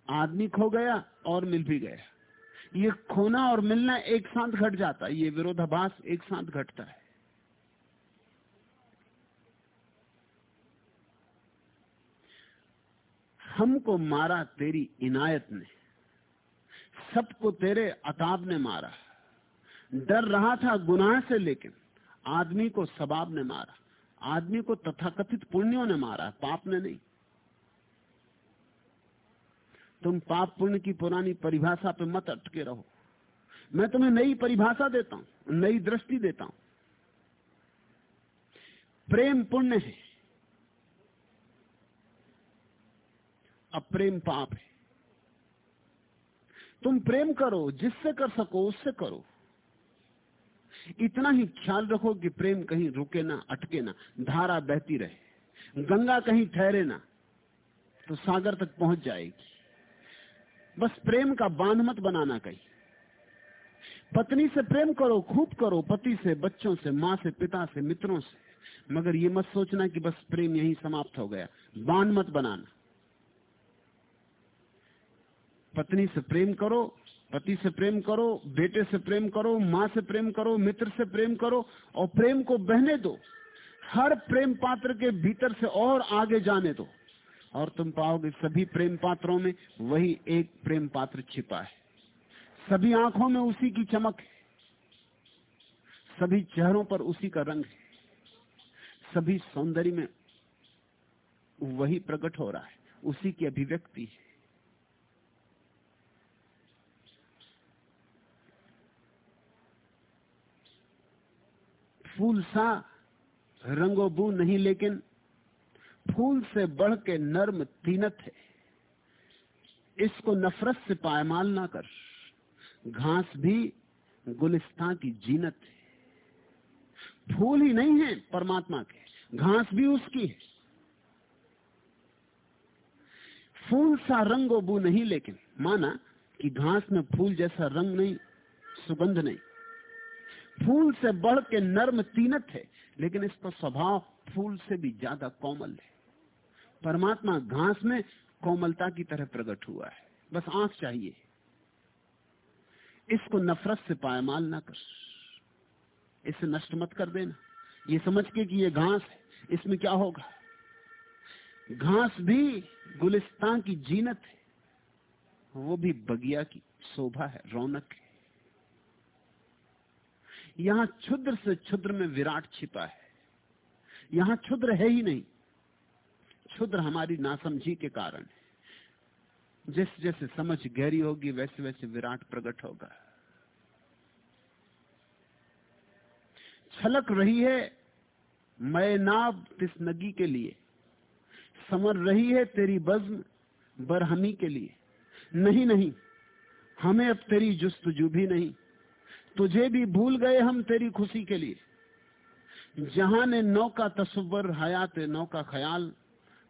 आदमी खो गया और मिल भी गया। ये खोना और मिलना एक साथ घट जाता है, ये विरोधाभास एक साथ घटता है। हमको मारा तेरी इनायत ने, सबको तेरे अताब ने मारा। डर रहा था गुनाह से, लेकिन आदमी को सबाब ने मारा, आदमी को तथाकथित पुण्यों ने मारा, पाप ने नहीं। तुम पाप पुण्य की पुरानी परिभाषा पे मत अटके रहो। मैं तुम्हें नई परिभाषा देता हूँ, नई दृष्टि देता हूँ। प्रेम पुण्य है। अप्रेम पाप है। तुम प्रेम करो, जिससे कर सको, उससे करो। इतना ही ख्याल रखो कि प्रेम कहीं रुके ना, अटके ना, धारा बहती रहे। गंगा कहीं ठहरे ना तो सागर तक पहुँच जाएगी। बस प्रेम का बाँध मत बनाना कहीं। पत्नी से प्रेम करो, खूब करो, पति से, बच्चों से, माँ से, पिता से, मित्रों से। मगर ये मत सोचना कि बस प्रेम यही समाप्त हो गया। बाँध मत बनाना। पत्नी से प्रेम करो, पति से प्रेम करो, बेटे से प्रेम करो, माँ से प्रेम करो, मित्र से प्रेम करो और प्रेम को बहने दो। हर प्रेम पात्र के भीतर से और आगे जाने दो। और तुम पाओगे सभी प्रेम पात्रों में वही एक प्रेम पात्र छिपा है। सभी आँखों में उसी की चमक है। सभी चेहरों पर उसी का रंग है। सभी सौंदर्य में वही प्रकट हो रहा है। उसी की अभिव्यक्ति है। फूल सा रंगोबू नहीं, लेकिन फूल से बढ़ के नर्म तीनत है। इसको नफरत से पायमाल ना कर। घास भी गुलिस्तान की जीनत है। फूल ही नहीं है परमात्मा के। घास भी उसकी है। फूल सा रंगो बू नहीं, लेकिन माना कि घास में फूल जैसा रंग नहीं, सुगंध नहीं। फूल से बढ़ के नर्म तीनत है, लेकिन इसका स्वभाव फूल से भी ज़्यादा कोमल है। परमात्मा घास में कोमलता की तरह प्रकट हुआ है। बस आँख चाहिए। इसको नफरत से पायमाल ना कर। इसे नष्ट मत कर देना। ये समझ के कि ये घास है। इसमें क्या होगा? घास भी गुलिस्तान की जीनत है। वो भी बगिया की शोभा है, रौनक है। यहाँ क्षुद्र से क्षुद्र में विराट छिपा है। यहाँ क्षुद्र है ही नहीं। क्षुद्र हमारी नासमझी के कारण। है जैसे जैसे समझ गहरी होगी, वैसे वैसे विराट प्रकट होगा। छलक रही है मैं नाव तिस नगी के लिए। समर रही है तेरी बज्म बरहमी के लिए। नहीं नहीं, हमें अब तेरी जुस्तजू भी नहीं। तुझे भी भूल गए हम तेरी खुशी के लिए। जहाँ ने नौका तस्वर, हयात नौका ख्याल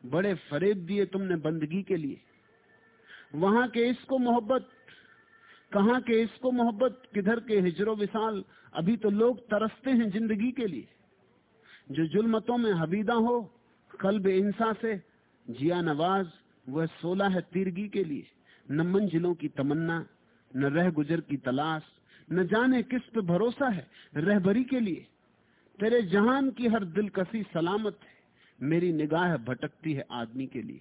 बड़े फरेब दिए तुमने बंदगी के लिए। वहाँ के इसको मोहब्बत, कहा के इसको मोहब्बत, किधर के हिजरो विशाल, अभी तो लोग तरसते हैं ज़िंदगी के लिए। जो जुलमतों में हबीदा हो, कल्ब इंसा से, जिया नवाज़, वह सोलह है तीरगी के लिए। न मंजिलों की तमन्ना, न रह गुजर की तलाश, न जाने किस पे भरोसा है, रहबरी के लिए। तेरे जहान की हर दिलकसी सलामत है। मेरी निगाह भटकती है आदमी के लिए।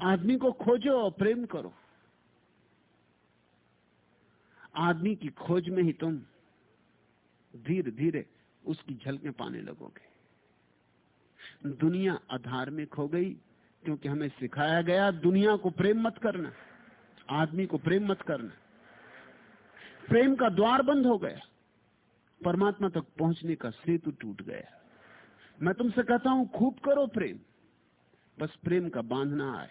आदमी को खोजो और प्रेम करो। आदमी की खोज में ही तुम धीरे धीरे उसकी झलकें पाने लगोगे। दुनिया अधार्मिक हो गई क्योंकि हमें सिखाया गया, दुनिया को प्रेम मत करना, आदमी को प्रेम मत करना। प्रेम का द्वार बंद हो गया। परमात्मा तक पहुँचने का सेतु टूट गया। मैं तुमसे कहता हूँ, खूब करो प्रेम। बस प्रेम का बांधना आए,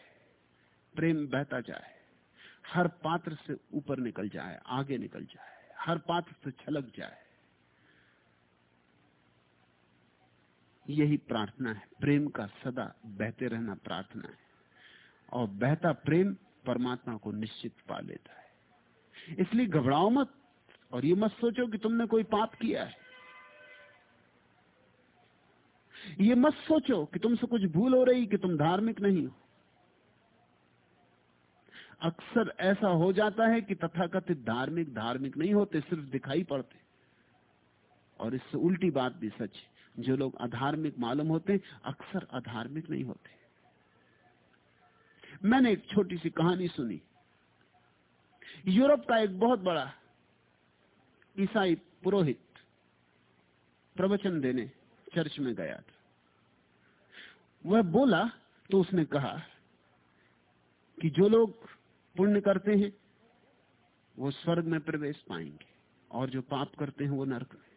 प्रेम बहता जाए, हर पात्र से ऊपर निकल जाए, आगे निकल जाए, हर पात्र से छलक जाए। यही प्रार्थना है, प्रेम का सदा बहते रहना प्रार्थना है। और बहता प्रेम परमात्मा को निश्चित पा लेता है। इसलिए घबराओ मत, और ये मत सोचो कि तुमने कोई पाप किया है। ये मत सोचो कि तुमसे कुछ भूल हो रही, कि तुम धार्मिक नहीं हो। अक्सर ऐसा हो जाता है कि तथाकथित धार्मिक धार्मिक नहीं होते, सिर्फ़ दिखाई पड़ते। और इससे उल्टी बात भी सच जो लोग अधार्मिक मालूम होते, अक्सर अधार्मिक नहीं होते। मैंने एक छोटी सी कहानी सुनी। यूरोप का एक बहुत बड़ा ईसाई पुरोहित प्रवचन देने चर्च में गया था। वह बोला तो उसने कहा कि जो लोग पुण्य करते हैं, वो स्वर्ग में प्रवेश पाएँगे, और जो पाप करते हैं, वो नरक में।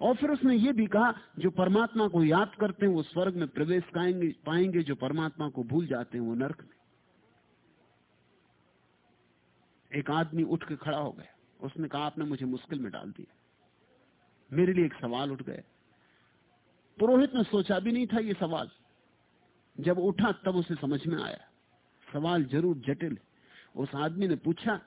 और फिर उसने ये भी कहा, जो परमात्मा को याद करते हैं, वो स्वर्ग में प्रवेश पाएँगे पाएँगे, जो परमात्मा को भूल जाते हैं, वो नरक में। एक आदमी उठ के खड़ा हो गया। उसने कहा, आपने मुझे मुश्किल में डाल दिया। मेरे लिए एक सवाल उठ गया। पुरोहित ने सोचा भी नहीं था ये सवाल। जब उठा, तब उसे समझ में आया। सवाल ज़रूर जटिल उस आदमी ने पूछा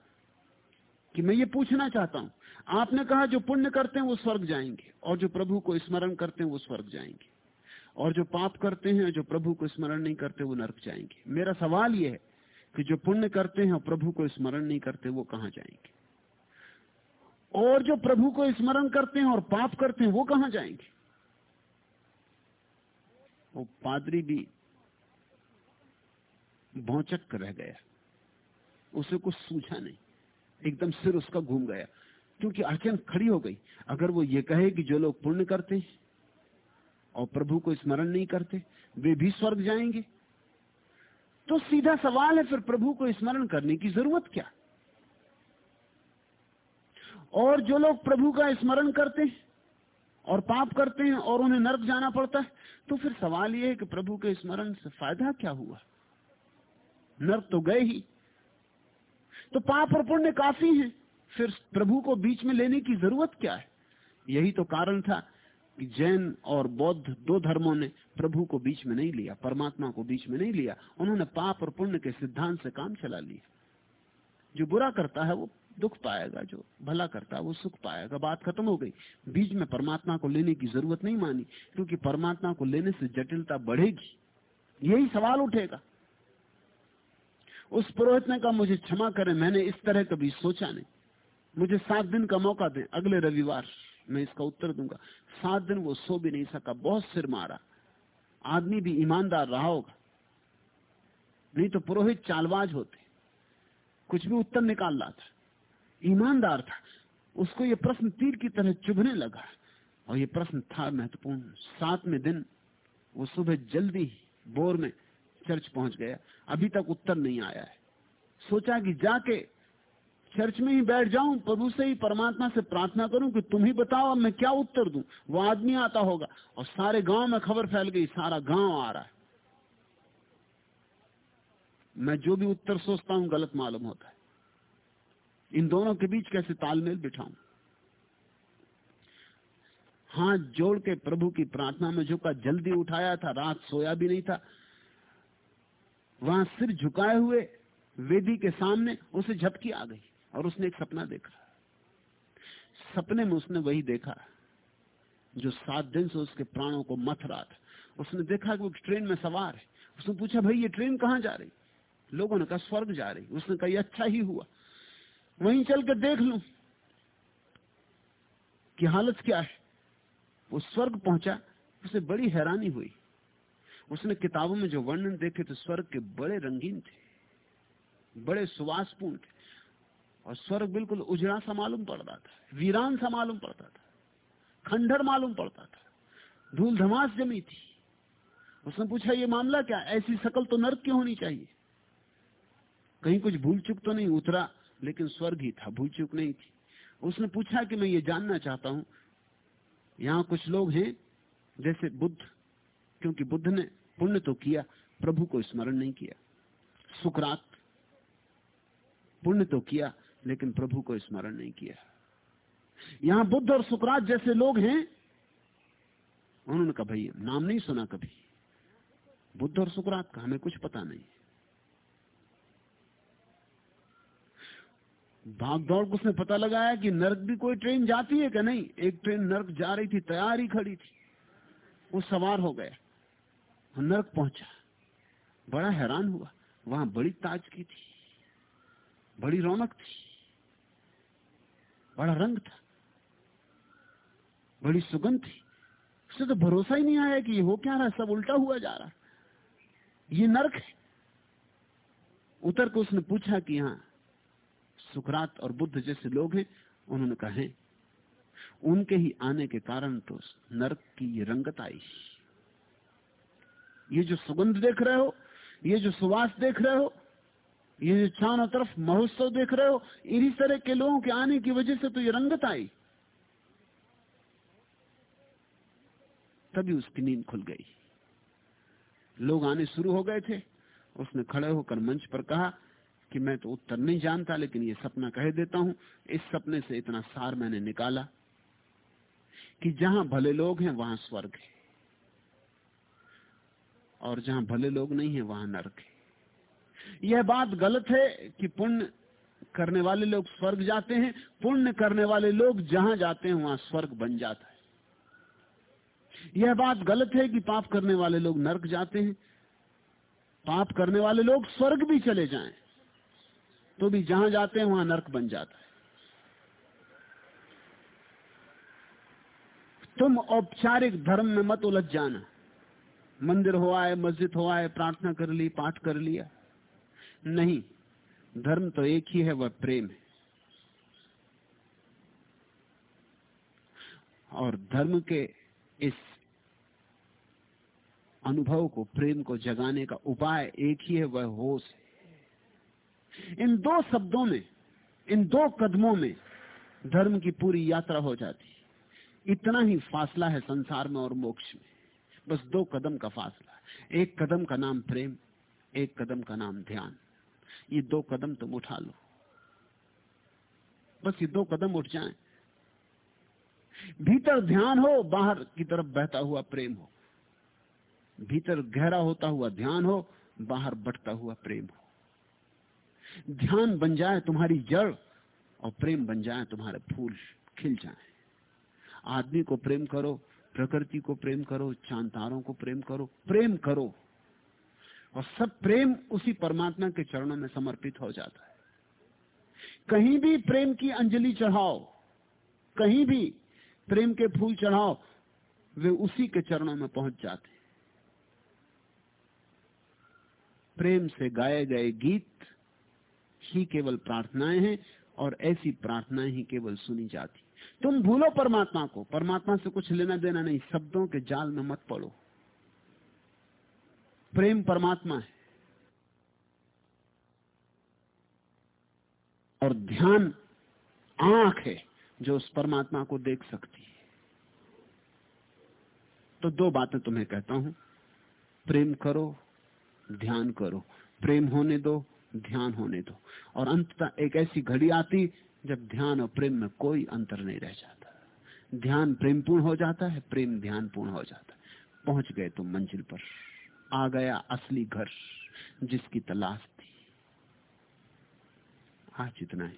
कि मैं ये पूछना चाहता हूँ, आपने कहा जो पुण्य करते हैं वो स्वर्ग जाएँगे, और जो प्रभु को स्मरण करते हैं वो स्वर्ग जाएँगे, और जो पाप करते हैं जो प्रभु को स्मरण नहीं करते वो नरक जाएँगे। मेरा सवाल यह है कि जो पुण्य करते हैं और प्रभु को स्मरण नहीं करते वो कहाँ जाएँगे? और जो प्रभु को स्मरण करते हैं और पाप करते हैं वो कहाँ जाएँगे? वो पादरी भी भौचक रह गया। उसे कुछ सूझा नहीं। एकदम सिर उसका घूम गया। क्योंकि अड़चन खड़ी हो गई। अगर वो ये कहे कि जो लोग पुण्य करते हैं और प्रभु को स्मरण नहीं करते, वे भी स्वर्ग जाएँगे। तो सीधा सवाल है, फिर प्रभु को स्मरण करने की ज़रूरत क्या? और जो लोग प्रभु का स्मरण करते हैं और पाप करते हैं और उन्हें नर्क जाना पड़ता है तो फिर सवाल यह है कि प्रभु के स्मरण से फ़ायदा क्या हुआ? नर्क तो गए ही। तो पाप और पुण्य काफ़ी है। फिर प्रभु को बीच में लेने की ज़रूरत क्या है? यही तो कारण था कि जैन और बौद्ध दो धर्मों ने प्रभु को बीच में नहीं लिया, परमात्मा को बीच में नहीं लिया। उन्होंने पाप और पुण्य के सिद्धांत से काम चला लिया। जो बुरा करता है, वो दुख पाएगा, जो भला करता है, वो सुख पाएगा। बात खत्म हो गई। बीच में परमात्मा को लेने की ज़रूरत नहीं मानी, क्योंकि परमात्मा को लेने से जटिलता बढ़ेगी। यही सवाल उठेगा। उस पुरोहित ने कहा मुझे क्षमा करें, मैंने इस तरह कभी सोचा नहीं। मुझे सात दिन का मौका दें, अगले रविवार मैं इसका उत्तर दूँगा। सात दिन वो सो भी नहीं सका, बहुत सिर मारा। आदमी भी ईमानदार रहा होगा। नहीं तो पुरोहित चालबाज होते। कुछ भी उत्तर निकाल रहा था ईमानदार था। उसको ये प्रश्न तीर की तरह चुभने लगा। और ये प्रश्न था महत्वपूर्ण। सातवें दिन, वो सुबह जल्दी बोर में चर्च पहुँच गया। अभी तक उत्तर नहीं आया है। सोचा कि जाके चर्च में ही बैठ जाऊँ, प्रभु से ही, परमात्मा से प्रार्थना करूँ कि तुम ही बताओ मैं क्या उत्तर दूँ? वो आदमी आता होगा और सारे गाँव में खबर फैल गई, सारा गाँव आ रहा है। मैं जो भी उत्तर सोचता हूँ, गलत मालूम होता है। इन दोनों के बीच कैसे तालमेल बिठाऊं? हाथ जोड़ के प्रभु की प्रार्थना में झुका, जल्दी उठाया था, रात सोया भी नहीं था। वहाँ सिर झुकाए हुए वेदी के सामने उसे झपकी आ गई और उसने एक सपना देखा। सपने में उसने वही देखा जो सात दिन से उसके प्राणों को मथ रहा था। उसने देखा कि वो ट्रेन में सवार है। उसने पूछा, भाई, ये ट्रेन कहाँ जा रही? लोगों ने कहा, स्वर्ग जा रही। उसने कहा अच्छा ही हुआ। वहीं चल के देख लू कि हालत क्या है। वो स्वर्ग पहुँचा, उसे बड़ी हैरानी हुई। उसने किताबों में जो वर्णन देखे तो स्वर्ग के बड़े रंगीन थे, बड़े सुवासपूर्ण थे। और स्वर्ग बिल्कुल उजड़ा सा मालूम पड़ता था, वीरान सा मालूम पड़ता था खंडर मालूम पड़ता था, धूल धमास जमी थी। उसने पूछा, ये मामला क्या? ऐसी शकल तो नर्क क्यों होनी चाहिए। कहीं कुछ भूल चुक तो नहीं उतरा, लेकिन स्वर्ग ही था, भूल चुक नहीं थी। उसने पूछा कि मैं ये जानना चाहता हूँ, यहाँ कुछ लोग हैं, जैसे बुद्ध। क्योंकि बुद्ध ने पुण्य तो किया, प्रभु को स्मरण नहीं किया। सुकरात, पुण्य तो किया, लेकिन प्रभु को स्मरण नहीं किया। यहाँ बुद्ध और सुकरात जैसे लोग हैं, उन्होंने कहा भाई नाम नहीं सुना कभी। बुद्ध और सुकरात का हमें कुछ पता नहीं भाग दौड़ उसने पता लगाया कि नर्क भी कोई ट्रेन जाती है क्या नहीं। एक ट्रेन नर्क जा रही थी, तैयार ही खड़ी थी। वो सवार हो गया। नर्क पहुँचा। बड़ा हैरान हुआ। वहाँ बड़ी ताजगी थी, बड़ी रौनक थी, बड़ा रंग था, बड़ी सुगंध थी। उसे तो भरोसा ही नहीं आया कि ये हो क्या रहा सब उल्टा हुआ जा रहा। ये नर्क है। उतर को उसने पूछा कि यहाँ सुकरात और बुद्ध जैसे लोग हैं, उन्होंने कहा उनके ही आने के कारण तो नरक की ये रंगत आई। ये जो सुगंध देख रहे हो, ये जो सुवास देख रहे हो, ये जो चारों तरफ़ महोत्सव देख रहे हो, इन्हीं तरह के लोगों के आने की वजह से तो ये रंगत आई। तभी उसकी नींद खुल गई। लोग आने शुरू हो गए थे। उसने खड़े होकर मंच पर कहा कि मैं तो उत्तर नहीं जानता, लेकिन ये सपना कह देता हूँ, इस सपने से इतना सार मैंने निकाला कि जहाँ भले लोग हैं, वहाँ स्वर्ग है। और जहाँ भले लोग नहीं है, वहाँ नरक है। यह बात गलत है कि पुण्य करने वाले लोग स्वर्ग जाते हैं, पुण्य करने वाले लोग जहाँ जाते हैं, वहाँ स्वर्ग बन जाता है। यह बात गलत है कि पाप करने वाले लोग नरक जाते हैं, पाप करने वाले लोग स्वर्ग भी चले जाएँ तो भी जहाँ जाते हैं, वहाँ नरक बन जाता है। तुम औपचारिक धर्म में मत उलझ जाना। मंदिर हो आए, मस्जिद हो आए, प्रार्थना कर ली, पाठ कर लिया। नहीं, धर्म तो एक ही है, वह प्रेम है। और धर्म के इस अनुभव को, प्रेम को जगाने का उपाय एक ही है, वह होश है। इन दो शब्दों में, इन दो कदमों में धर्म की पूरी यात्रा हो जाती इतना ही फासला है संसार में और मोक्ष में। बस दो कदम का फासला। एक कदम का नाम प्रेम, एक कदम का नाम ध्यान। ये दो कदम तुम उठा लो। बस ये दो कदम उठ जाएँ। भीतर ध्यान हो, बाहर की तरफ़ बहता हुआ प्रेम हो। भीतर गहरा होता हुआ ध्यान हो, बाहर बढ़ता हुआ प्रेम हो। ध्यान बन जाए तुम्हारी जड़ और प्रेम बन जाए तुम्हारे फूल खिल जाए। आदमी को प्रेम करो प्रकृति को प्रेम करो चांतारों को प्रेम करो प्रेम करो। और सब प्रेम उसी परमात्मा के चरणों में समर्पित हो जाता है। कहीं भी प्रेम की अंजलि चढ़ाओ, कहीं भी प्रेम के फूल चढ़ाओ, वे उसी के चरणों में पहुँच जाते हैं। प्रेम से गाए गए गीत ही केवल प्रार्थनाएँ हैं और ऐसी प्रार्थनाएँ ही केवल सुनी जाती तुम भूलो परमात्मा को। परमात्मा से कुछ लेना देना नहीं, शब्दों के जाल में मत पड़ो। प्रेम परमात्मा है। और ध्यान आँख है जो उस परमात्मा को देख सकती है। तो दो बातें तुम्हें कहता हूँ। प्रेम करो, ध्यान करो। प्रेम होने दो, ध्यान होने दो। और अंततः एक ऐसी घड़ी आती जब ध्यान और प्रेम में कोई अंतर नहीं रह जाता। ध्यान प्रेम पूर्ण हो जाता है, प्रेम ध्यान पूर्ण हो जाता है। पहुँच गए तुम मंजिल पर। आ गया असली घर जिसकी तलाश थी। आज इतना ही।